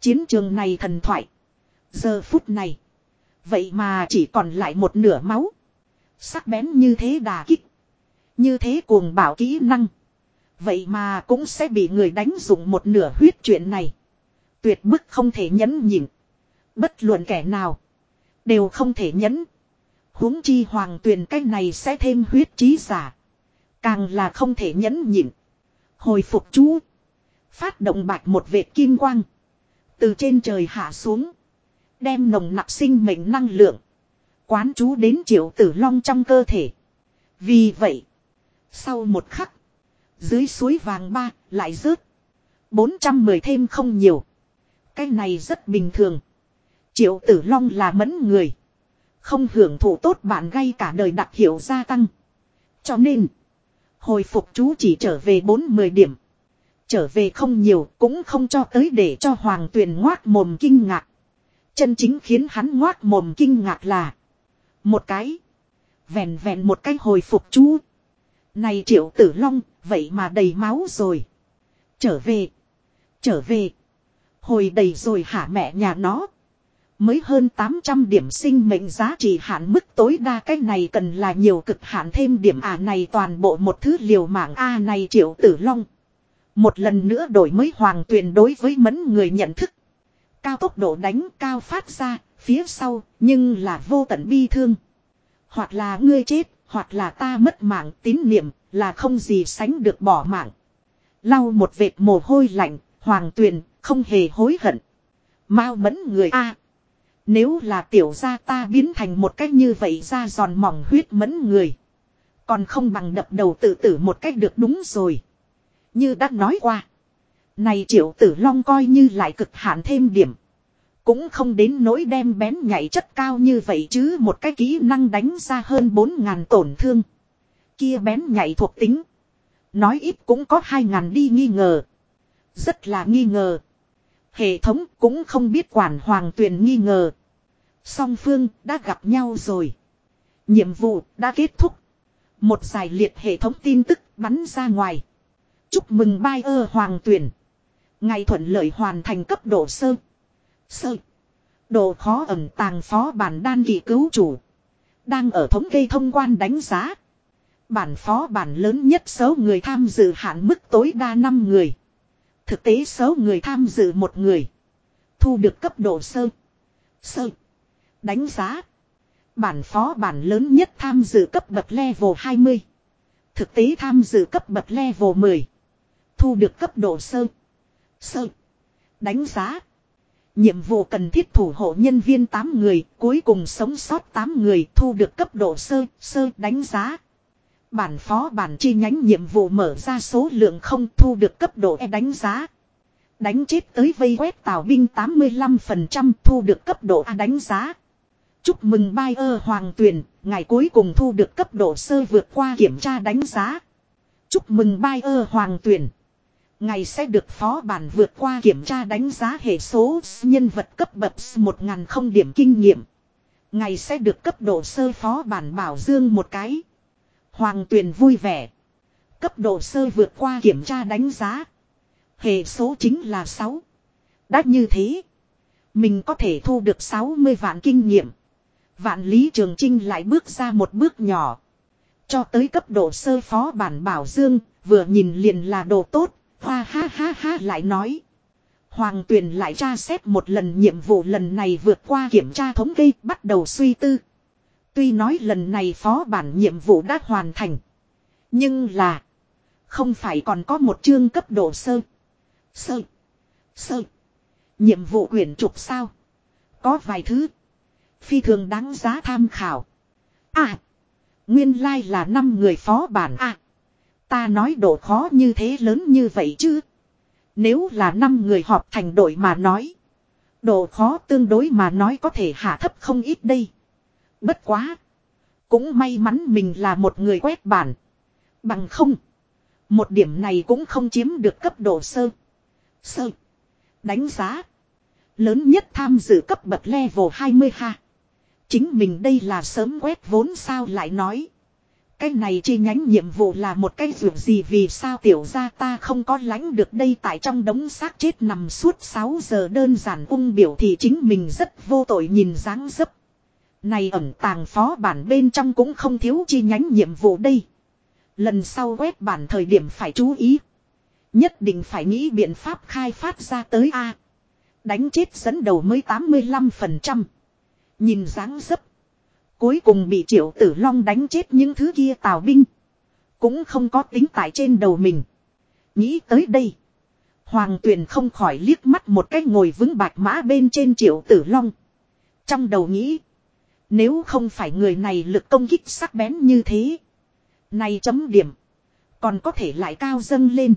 Chiến trường này thần thoại. Giờ phút này. Vậy mà chỉ còn lại một nửa máu. Sắc bén như thế đà kích. Như thế cuồng bảo kỹ năng. Vậy mà cũng sẽ bị người đánh dụng một nửa huyết chuyện này. Tuyệt bức không thể nhẫn nhịn. Bất luận kẻ nào. Đều không thể nhẫn. huống chi hoàng tuyền cái này sẽ thêm huyết trí giả. Càng là không thể nhẫn nhịn. Hồi phục chú. Phát động bạch một vệt kim quang. Từ trên trời hạ xuống. Đem nồng nặc sinh mệnh năng lượng. Quán chú đến triệu tử long trong cơ thể. Vì vậy. Sau một khắc. Dưới suối vàng ba lại rớt. 410 thêm không nhiều. Cái này rất bình thường. Triệu tử long là mẫn người. Không hưởng thụ tốt bạn gây cả đời đặc hiệu gia tăng. Cho nên. Hồi phục chú chỉ trở về 40 điểm. Trở về không nhiều cũng không cho tới để cho hoàng tuyền ngoác mồm kinh ngạc. Chân chính khiến hắn ngoác mồm kinh ngạc là. Một cái. Vẹn vẹn một cái hồi phục chú. Này triệu tử long vậy mà đầy máu rồi. Trở về. Trở về. Hồi đầy rồi hả mẹ nhà nó. Mới hơn 800 điểm sinh mệnh giá trị hạn mức tối đa cái này cần là nhiều cực hạn thêm điểm à này toàn bộ một thứ liều mạng A này triệu tử long. Một lần nữa đổi mới hoàng tuyền đối với mẫn người nhận thức. Cao tốc độ đánh cao phát ra, phía sau, nhưng là vô tận bi thương. Hoặc là ngươi chết, hoặc là ta mất mạng tín niệm, là không gì sánh được bỏ mạng. Lau một vệt mồ hôi lạnh, hoàng tuyền, không hề hối hận. Mau mẫn người A. nếu là tiểu gia ta biến thành một cách như vậy ra giòn mỏng huyết mẫn người. Còn không bằng đập đầu tự tử một cách được đúng rồi. Như đã nói qua. Này triệu tử long coi như lại cực hạn thêm điểm. Cũng không đến nỗi đem bén nhảy chất cao như vậy chứ một cái kỹ năng đánh ra hơn 4.000 tổn thương. Kia bén nhảy thuộc tính. Nói ít cũng có 2.000 đi nghi ngờ. Rất là nghi ngờ. Hệ thống cũng không biết quản hoàng tuyền nghi ngờ. Song phương đã gặp nhau rồi. Nhiệm vụ đã kết thúc. Một giải liệt hệ thống tin tức bắn ra ngoài. Chúc mừng bai ơ hoàng tuyển. Ngày thuận lợi hoàn thành cấp độ sơ. Sơ. Độ khó ẩn tàng phó bản đan kỳ cứu chủ. Đang ở thống kê thông quan đánh giá. Bản phó bản lớn nhất số người tham dự hạn mức tối đa 5 người. Thực tế số người tham dự một người. Thu được cấp độ sơ. Sơ. Đánh giá. Bản phó bản lớn nhất tham dự cấp bậc level 20. Thực tế tham dự cấp bậc level 10. Thu được cấp độ sơ. Sơ. Đánh giá. Nhiệm vụ cần thiết thủ hộ nhân viên 8 người, cuối cùng sống sót 8 người thu được cấp độ sơ, sơ đánh giá. Bản phó bản chi nhánh nhiệm vụ mở ra số lượng không thu được cấp độ E đánh giá. Đánh chết tới vây quét tàu binh 85% thu được cấp độ A đánh giá. Chúc mừng bai ơ hoàng tuyền ngày cuối cùng thu được cấp độ sơ vượt qua kiểm tra đánh giá. Chúc mừng bai ơ hoàng tuyền Ngày sẽ được phó bản vượt qua kiểm tra đánh giá hệ số nhân vật cấp bậc 1.000 không điểm kinh nghiệm. Ngày sẽ được cấp độ sơ phó bản bảo dương một cái. Hoàng tuyền vui vẻ. Cấp độ sơ vượt qua kiểm tra đánh giá. Hệ số chính là 6. Đã như thế. Mình có thể thu được 60 vạn kinh nghiệm. Vạn lý trường trinh lại bước ra một bước nhỏ. Cho tới cấp độ sơ phó bản bảo dương, vừa nhìn liền là đồ tốt, Hoa ha ha ha lại nói. Hoàng tuyền lại tra xét một lần nhiệm vụ lần này vượt qua kiểm tra thống kê, bắt đầu suy tư. Tuy nói lần này phó bản nhiệm vụ đã hoàn thành. Nhưng là. Không phải còn có một chương cấp độ sơ. Sơ. Sơ. Nhiệm vụ quyển trục sao. Có vài thứ. Phi thường đáng giá tham khảo. À. Nguyên lai like là năm người phó bản à. Ta nói độ khó như thế lớn như vậy chứ. Nếu là năm người họp thành đội mà nói. Độ khó tương đối mà nói có thể hạ thấp không ít đây. Bất quá. Cũng may mắn mình là một người quét bản. Bằng không. Một điểm này cũng không chiếm được cấp độ sơ. Sơ. Đánh giá. Lớn nhất tham dự cấp bậc level 20 ha. Chính mình đây là sớm quét vốn sao lại nói. Cái này chi nhánh nhiệm vụ là một cái dù gì vì sao tiểu gia ta không có lãnh được đây tại trong đống xác chết nằm suốt 6 giờ đơn giản ung biểu thì chính mình rất vô tội nhìn dáng dấp. Này ẩn tàng phó bản bên trong cũng không thiếu chi nhánh nhiệm vụ đây. Lần sau quét bản thời điểm phải chú ý. Nhất định phải nghĩ biện pháp khai phát ra tới A. Đánh chết dẫn đầu mới 85%. Nhìn dáng dấp. Cuối cùng bị triệu tử long đánh chết những thứ kia tào binh. Cũng không có tính tại trên đầu mình. Nghĩ tới đây. Hoàng tuyền không khỏi liếc mắt một cái ngồi vững bạch mã bên trên triệu tử long. Trong đầu nghĩ. Nếu không phải người này lực công kích sắc bén như thế. Này chấm điểm. Còn có thể lại cao dâng lên.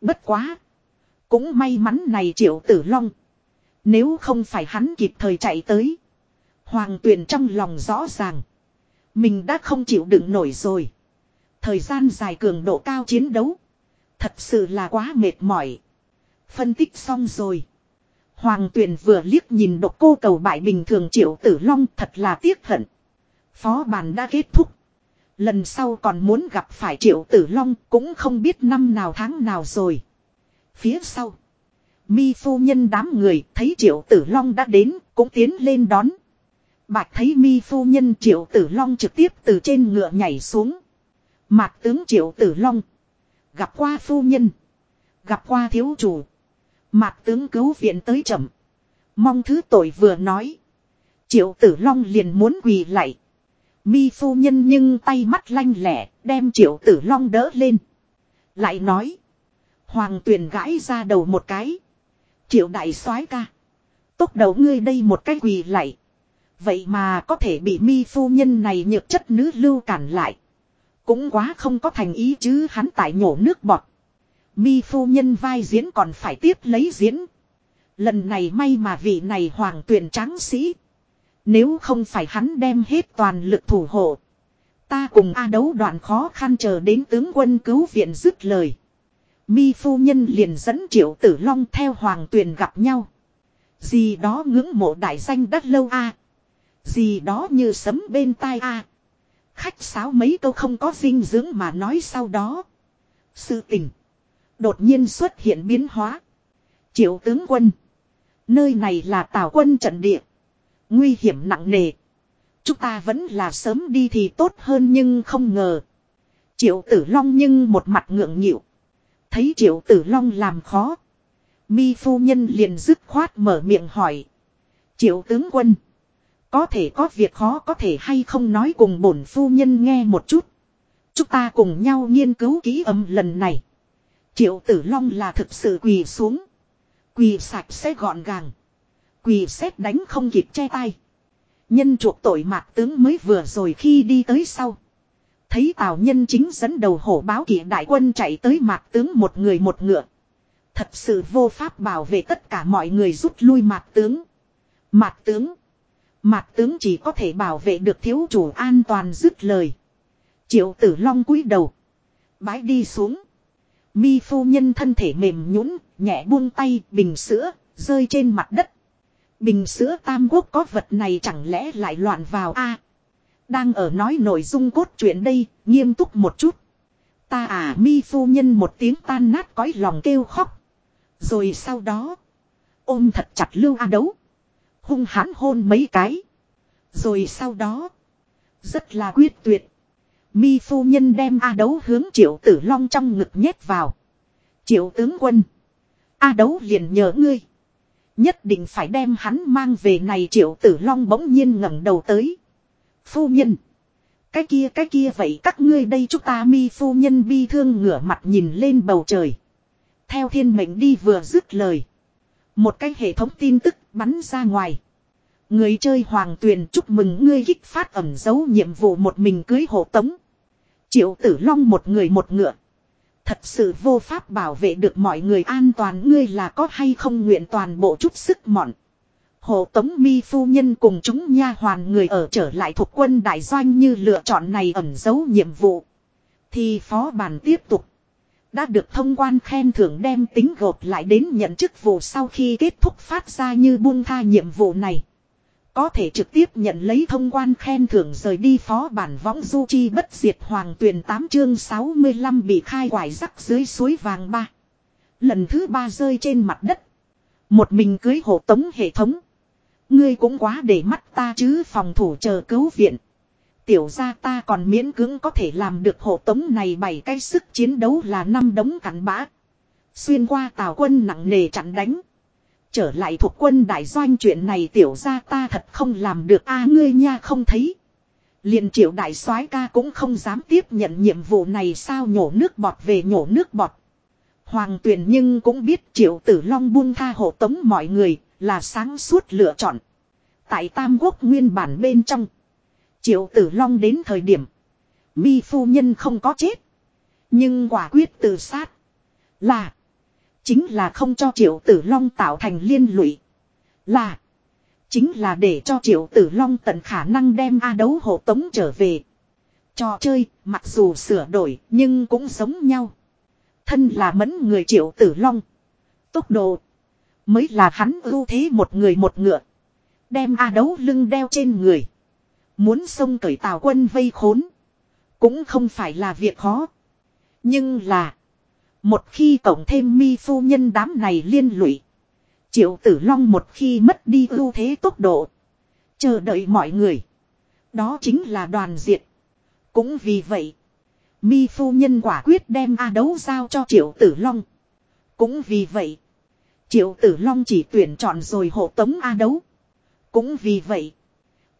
Bất quá. Cũng may mắn này triệu tử long. Nếu không phải hắn kịp thời chạy tới. Hoàng tuyền trong lòng rõ ràng. Mình đã không chịu đựng nổi rồi. Thời gian dài cường độ cao chiến đấu. Thật sự là quá mệt mỏi. Phân tích xong rồi. Hoàng tuyền vừa liếc nhìn độc cô cầu bại bình thường triệu tử long thật là tiếc hận. Phó bàn đã kết thúc. Lần sau còn muốn gặp phải triệu tử long cũng không biết năm nào tháng nào rồi. Phía sau. Mi phu nhân đám người thấy triệu tử long đã đến cũng tiến lên đón. Bạch thấy mi phu nhân triệu tử long trực tiếp từ trên ngựa nhảy xuống. Mạc tướng triệu tử long. Gặp qua phu nhân. Gặp qua thiếu chủ. Mạc tướng cứu viện tới chậm. Mong thứ tội vừa nói. Triệu tử long liền muốn quỳ lại. Mi phu nhân nhưng tay mắt lanh lẻ, đem triệu tử long đỡ lên. Lại nói. Hoàng tuyền gãi ra đầu một cái. Triệu đại soái ca. Tốc đầu ngươi đây một cái quỳ lại. Vậy mà có thể bị mi phu nhân này nhược chất nữ lưu cản lại. Cũng quá không có thành ý chứ hắn tại nhổ nước bọt. Mi phu nhân vai diễn còn phải tiếp lấy diễn. Lần này may mà vị này hoàng tuyển tráng sĩ. Nếu không phải hắn đem hết toàn lực thủ hộ. Ta cùng A đấu đoạn khó khăn chờ đến tướng quân cứu viện dứt lời. Mi phu nhân liền dẫn triệu tử long theo hoàng tuyền gặp nhau. Gì đó ngưỡng mộ đại danh đất lâu a gì đó như sấm bên tai a Khách sáo mấy câu không có dinh dưỡng mà nói sau đó. Sự tình. Đột nhiên xuất hiện biến hóa. Triệu tướng quân. Nơi này là tào quân trận địa. Nguy hiểm nặng nề. Chúng ta vẫn là sớm đi thì tốt hơn nhưng không ngờ. Triệu tử long nhưng một mặt ngượng nghịu. Thấy triệu tử long làm khó. Mi phu nhân liền dứt khoát mở miệng hỏi. Triệu tướng quân. Có thể có việc khó có thể hay không nói cùng bổn phu nhân nghe một chút. Chúng ta cùng nhau nghiên cứu ký âm lần này. Triệu tử long là thực sự quỳ xuống. Quỳ sạch sẽ gọn gàng. Quỳ xét đánh không kịp che tay. Nhân chuộc tội mạc tướng mới vừa rồi khi đi tới sau. Thấy tào nhân chính dẫn đầu hổ báo kỵ đại quân chạy tới mạc tướng một người một ngựa. Thật sự vô pháp bảo vệ tất cả mọi người rút lui mạc tướng. Mạc tướng. Mạc tướng chỉ có thể bảo vệ được thiếu chủ an toàn dứt lời. Triệu tử long cúi đầu. Bái đi xuống. Mi phu nhân thân thể mềm nhũn, nhẹ buông tay, bình sữa, rơi trên mặt đất. Bình sữa tam quốc có vật này chẳng lẽ lại loạn vào a Đang ở nói nội dung cốt truyện đây, nghiêm túc một chút. Ta à mi phu nhân một tiếng tan nát cõi lòng kêu khóc. Rồi sau đó, ôm thật chặt lưu a đấu. Hung hãn hôn mấy cái. Rồi sau đó, rất là quyết tuyệt. Mi phu nhân đem A đấu hướng triệu tử long trong ngực nhét vào. Triệu tướng quân. A đấu liền nhờ ngươi. Nhất định phải đem hắn mang về này triệu tử long bỗng nhiên ngẩng đầu tới. Phu nhân. Cái kia cái kia vậy các ngươi đây chúng ta mi phu nhân bi thương ngửa mặt nhìn lên bầu trời. Theo thiên mệnh đi vừa dứt lời. Một cái hệ thống tin tức bắn ra ngoài. Người chơi hoàng tuyền chúc mừng ngươi kích phát ẩm dấu nhiệm vụ một mình cưới hộ tống. Triệu tử long một người một ngựa. Thật sự vô pháp bảo vệ được mọi người an toàn ngươi là có hay không nguyện toàn bộ chút sức mọn. Hộ tống mi phu nhân cùng chúng nha hoàn người ở trở lại thuộc quân đại doanh như lựa chọn này ẩn dấu nhiệm vụ. Thì phó bản tiếp tục. Đã được thông quan khen thưởng đem tính gộp lại đến nhận chức vụ sau khi kết thúc phát ra như buông tha nhiệm vụ này. Có thể trực tiếp nhận lấy thông quan khen thưởng rời đi phó bản võng du chi bất diệt hoàng tuyển 8 chương 65 bị khai quải rắc dưới suối vàng ba. Lần thứ ba rơi trên mặt đất. Một mình cưới hộ tống hệ thống. Ngươi cũng quá để mắt ta chứ phòng thủ chờ cứu viện. Tiểu gia ta còn miễn cưỡng có thể làm được hộ tống này bảy cái sức chiến đấu là năm đống cắn bã. Xuyên qua tào quân nặng nề chặn đánh. Trở lại thuộc quân đại doanh chuyện này tiểu gia ta thật không làm được a, ngươi nha không thấy. liền triệu đại soái ca cũng không dám tiếp nhận nhiệm vụ này sao nhổ nước bọt về nhổ nước bọt. Hoàng tuyển nhưng cũng biết triệu tử long buông tha hộ tống mọi người là sáng suốt lựa chọn. Tại Tam Quốc nguyên bản bên trong. Triệu tử long đến thời điểm. Mi phu nhân không có chết. Nhưng quả quyết tự sát. Là. Chính là không cho triệu tử long tạo thành liên lụy. Là. Chính là để cho triệu tử long tận khả năng đem A đấu hộ tống trở về. Trò chơi, mặc dù sửa đổi, nhưng cũng giống nhau. Thân là mẫn người triệu tử long. Tốc độ. Mới là hắn ưu thế một người một ngựa. Đem A đấu lưng đeo trên người. Muốn xông cởi tào quân vây khốn. Cũng không phải là việc khó. Nhưng là. Một khi cộng thêm mi phu nhân đám này liên lụy. Triệu tử long một khi mất đi ưu thế tốc độ. Chờ đợi mọi người. Đó chính là đoàn diệt. Cũng vì vậy. Mi phu nhân quả quyết đem A đấu giao cho triệu tử long. Cũng vì vậy. Triệu tử long chỉ tuyển chọn rồi hộ tống A đấu. Cũng vì vậy.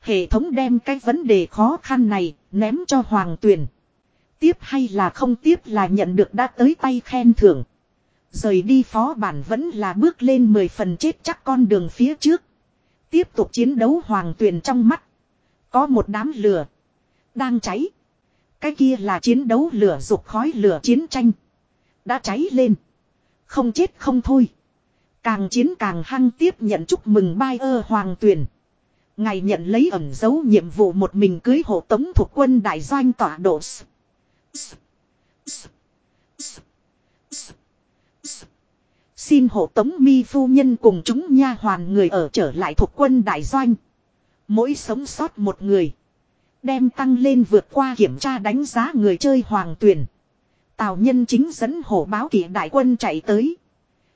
Hệ thống đem cái vấn đề khó khăn này ném cho hoàng tuyền. Tiếp hay là không tiếp là nhận được đã tới tay khen thưởng. Rời đi phó bản vẫn là bước lên 10 phần chết chắc con đường phía trước. Tiếp tục chiến đấu hoàng tuyền trong mắt. Có một đám lửa. Đang cháy. Cái kia là chiến đấu lửa dục khói lửa chiến tranh. Đã cháy lên. Không chết không thôi. Càng chiến càng hăng tiếp nhận chúc mừng bai ơ hoàng tuyền. Ngài nhận lấy ẩn dấu nhiệm vụ một mình cưới hộ tống thuộc quân đại doanh tỏa độ. Xin hộ tống mi phu nhân cùng chúng nha hoàn người ở trở lại thuộc quân đại doanh. Mỗi sống sót một người. Đem tăng lên vượt qua kiểm tra đánh giá người chơi hoàng tuyển. Tào nhân chính dẫn hổ báo kỷ đại quân chạy tới.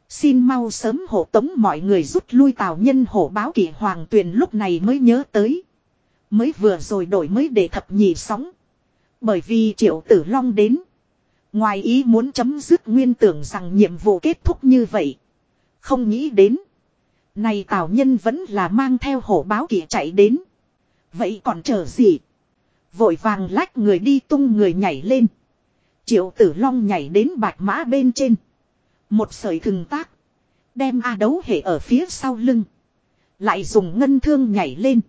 Xin mau sớm hộ tống mọi người rút lui tào nhân hổ báo kỷ hoàng tuyền lúc này mới nhớ tới. Mới vừa rồi đổi mới để thập nhị sóng. Bởi vì triệu tử long đến. Ngoài ý muốn chấm dứt nguyên tưởng rằng nhiệm vụ kết thúc như vậy. Không nghĩ đến. Này tào nhân vẫn là mang theo hổ báo kỷ chạy đến. Vậy còn chờ gì? Vội vàng lách người đi tung người nhảy lên. Triệu tử long nhảy đến bạch mã bên trên. Một sợi thừng tác. Đem A đấu hệ ở phía sau lưng. Lại dùng ngân thương nhảy lên.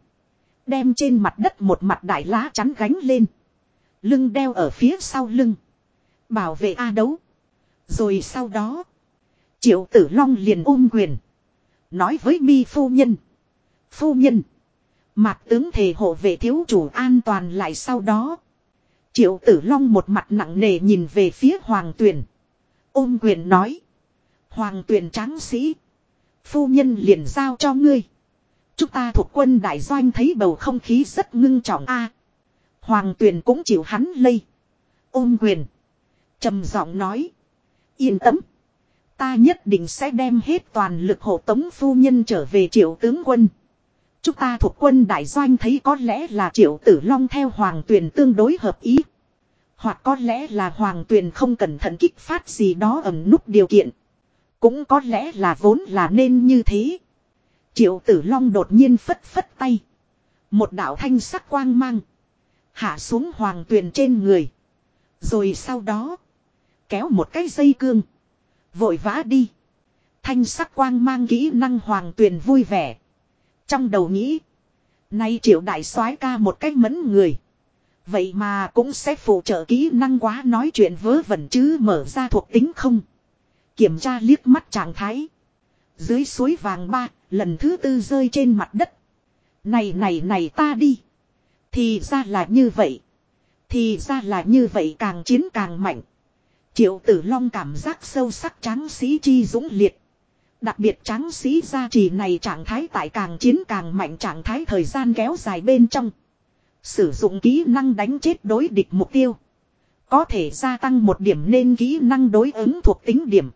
Đem trên mặt đất một mặt đại lá chắn gánh lên. Lưng đeo ở phía sau lưng. Bảo vệ A đấu. Rồi sau đó. Triệu tử long liền ôm quyền. Nói với mi phu nhân. Phu nhân. Mạc tướng thề hộ vệ thiếu chủ an toàn lại sau đó. Triệu tử long một mặt nặng nề nhìn về phía hoàng tuyền. Ôm quyền nói. Hoàng tuyền tráng sĩ. Phu nhân liền giao cho ngươi. Chúng ta thuộc quân đại doanh thấy bầu không khí rất ngưng trọng a. Hoàng tuyền cũng chịu hắn lây. Ôm quyền. trầm giọng nói. Yên tâm. Ta nhất định sẽ đem hết toàn lực hộ tống phu nhân trở về triệu tướng quân. Chúng ta thuộc quân đại doanh thấy có lẽ là triệu tử long theo hoàng tuyền tương đối hợp ý. Hoặc có lẽ là hoàng tuyền không cẩn thận kích phát gì đó ẩm nút điều kiện. Cũng có lẽ là vốn là nên như thế. Triệu tử long đột nhiên phất phất tay. Một đạo thanh sắc quang mang. Hạ xuống hoàng tuyền trên người. Rồi sau đó. Kéo một cái dây cương. Vội vã đi. Thanh sắc quang mang kỹ năng hoàng tuyền vui vẻ. Trong đầu nghĩ. Nay triệu đại soái ca một cách mẫn người. Vậy mà cũng sẽ phụ trợ kỹ năng quá nói chuyện vớ vẩn chứ mở ra thuộc tính không. Kiểm tra liếc mắt trạng thái. Dưới suối vàng ba, lần thứ tư rơi trên mặt đất. Này này này ta đi. Thì ra là như vậy. Thì ra là như vậy càng chiến càng mạnh. Triệu tử long cảm giác sâu sắc tráng sĩ chi dũng liệt. Đặc biệt tráng sĩ gia trì này trạng thái tại càng chiến càng mạnh trạng thái thời gian kéo dài bên trong. Sử dụng kỹ năng đánh chết đối địch mục tiêu. Có thể gia tăng một điểm nên kỹ năng đối ứng thuộc tính điểm.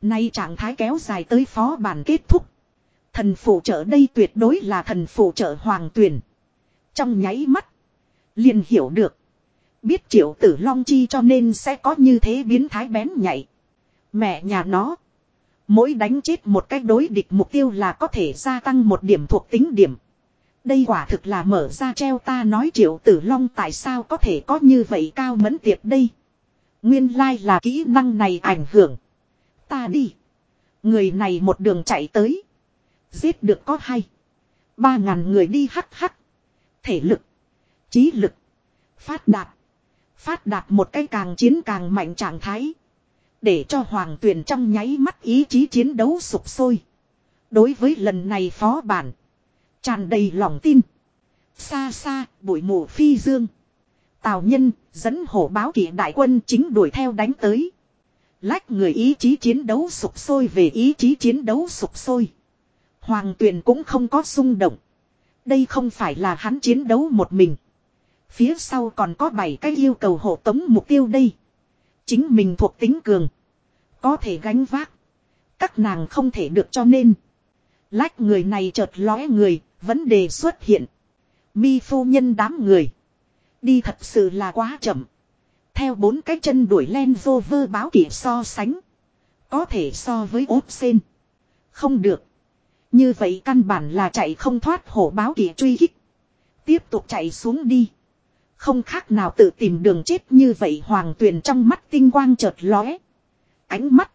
Nay trạng thái kéo dài tới phó bản kết thúc. Thần phụ trợ đây tuyệt đối là thần phụ trợ hoàng tuyển. Trong nháy mắt. Liền hiểu được. Biết triệu tử long chi cho nên sẽ có như thế biến thái bén nhạy. Mẹ nhà nó. Mỗi đánh chết một cách đối địch mục tiêu là có thể gia tăng một điểm thuộc tính điểm. Đây quả thực là mở ra treo ta nói triệu tử long tại sao có thể có như vậy cao mẫn tiệp đây. Nguyên lai là kỹ năng này ảnh hưởng. Ta đi. Người này một đường chạy tới. Giết được có hay. Ba ngàn người đi hắc hắc. Thể lực. trí lực. Phát đạt. Phát đạt một cái càng chiến càng mạnh trạng thái. Để cho hoàng tuyền trong nháy mắt ý chí chiến đấu sụp sôi. Đối với lần này phó bản. tràn đầy lòng tin. Xa xa, bụi mù phi dương. Tào nhân, dẫn hổ báo kỵ đại quân chính đuổi theo đánh tới. Lách người ý chí chiến đấu sụp sôi về ý chí chiến đấu sụp sôi. Hoàng tuyền cũng không có xung động. Đây không phải là hắn chiến đấu một mình. Phía sau còn có 7 cái yêu cầu hộ tống mục tiêu đây. Chính mình thuộc tính cường. Có thể gánh vác. Các nàng không thể được cho nên. Lách người này chợt lóe người, vấn đề xuất hiện. Mi phu nhân đám người. Đi thật sự là quá chậm. Theo bốn cái chân đuổi len vô vơ báo kỷ so sánh. Có thể so với ốp sen. Không được. Như vậy căn bản là chạy không thoát hổ báo kỷ truy hích. Tiếp tục chạy xuống đi. Không khác nào tự tìm đường chết như vậy hoàng tuyền trong mắt tinh quang chợt lóe. Ánh mắt.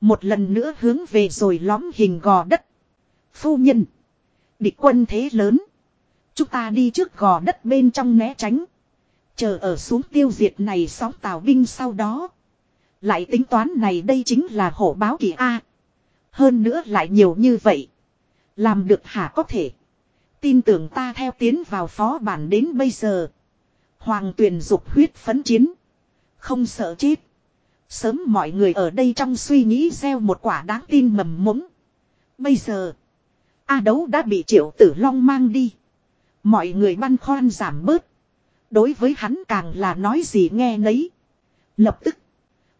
Một lần nữa hướng về rồi lõm hình gò đất. Phu nhân. Địch quân thế lớn. Chúng ta đi trước gò đất bên trong né tránh. Chờ ở xuống tiêu diệt này sóng tàu binh sau đó. Lại tính toán này đây chính là hổ báo kỳ A. Hơn nữa lại nhiều như vậy. Làm được hả có thể. Tin tưởng ta theo tiến vào phó bản đến bây giờ. Hoàng tuyền dục huyết phấn chiến. Không sợ chết. Sớm mọi người ở đây trong suy nghĩ gieo một quả đáng tin mầm mống. Bây giờ. A đấu đã bị triệu tử long mang đi. Mọi người băn khoăn giảm bớt. Đối với hắn càng là nói gì nghe nấy. Lập tức.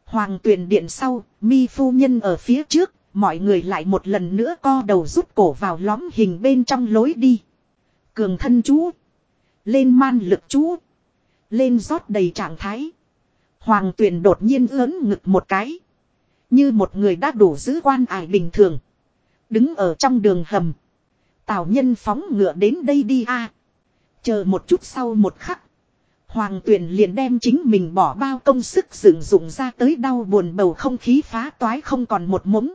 Hoàng tuyển điện sau, mi phu nhân ở phía trước, mọi người lại một lần nữa co đầu rút cổ vào lõm hình bên trong lối đi. Cường thân chú. Lên man lực chú. Lên rót đầy trạng thái. Hoàng tuyển đột nhiên ớn ngực một cái. Như một người đã đủ giữ quan ải bình thường. Đứng ở trong đường hầm. Tào nhân phóng ngựa đến đây đi a. Chờ một chút sau một khắc. Hoàng tuyển liền đem chính mình bỏ bao công sức sử dụng ra tới đau buồn bầu không khí phá toái không còn một mống.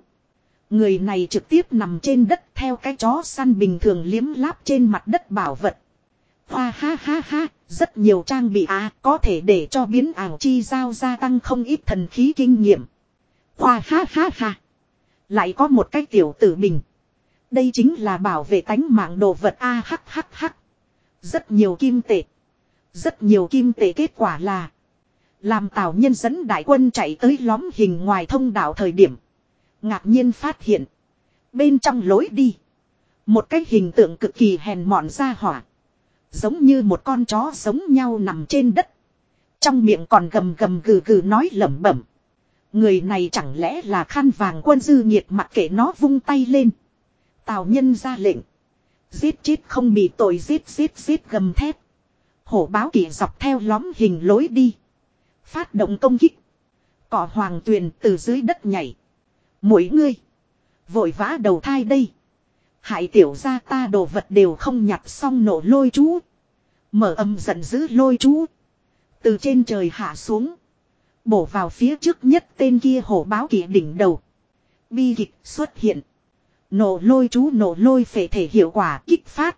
Người này trực tiếp nằm trên đất theo cái chó săn bình thường liếm láp trên mặt đất bảo vật. Hoa ha ha ha, rất nhiều trang bị á có thể để cho biến ảo chi giao gia tăng không ít thần khí kinh nghiệm. Hoa ha ha ha. Lại có một cái tiểu tử mình. Đây chính là bảo vệ tánh mạng đồ vật A hắc hắc hắc. Rất nhiều kim tệ. Rất nhiều kim tệ kết quả là. Làm tào nhân dẫn đại quân chạy tới lõm hình ngoài thông đạo thời điểm. Ngạc nhiên phát hiện. Bên trong lối đi. Một cái hình tượng cực kỳ hèn mọn ra hỏa. Giống như một con chó giống nhau nằm trên đất. Trong miệng còn gầm gầm gừ gừ nói lẩm bẩm. Người này chẳng lẽ là khăn vàng quân dư nhiệt mặc kệ nó vung tay lên. Tào nhân ra lệnh. Giết chết không bị tội, giết giết giết gầm thép. Hổ báo kỳ dọc theo lõm hình lối đi. Phát động công kích. Cỏ hoàng tuyền từ dưới đất nhảy. Mỗi ngươi. Vội vã đầu thai đây. Hại tiểu ra ta đồ vật đều không nhặt xong nổ lôi chú. Mở âm giận dữ lôi chú. Từ trên trời hạ xuống. Bổ vào phía trước nhất tên kia hổ báo kỳ đỉnh đầu. Bi kịch xuất hiện. Nổ lôi chú nổ lôi phệ thể hiệu quả kích phát.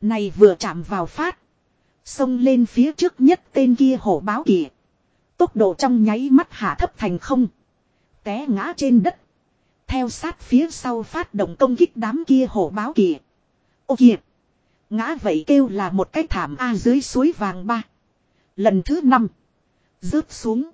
Này vừa chạm vào phát. Xông lên phía trước nhất tên kia hổ báo kìa. Tốc độ trong nháy mắt hạ thấp thành không. Té ngã trên đất. Theo sát phía sau phát động công kích đám kia hổ báo kìa. Ô kìa. Ngã vậy kêu là một cái thảm A dưới suối vàng ba. Lần thứ năm. Rớt xuống.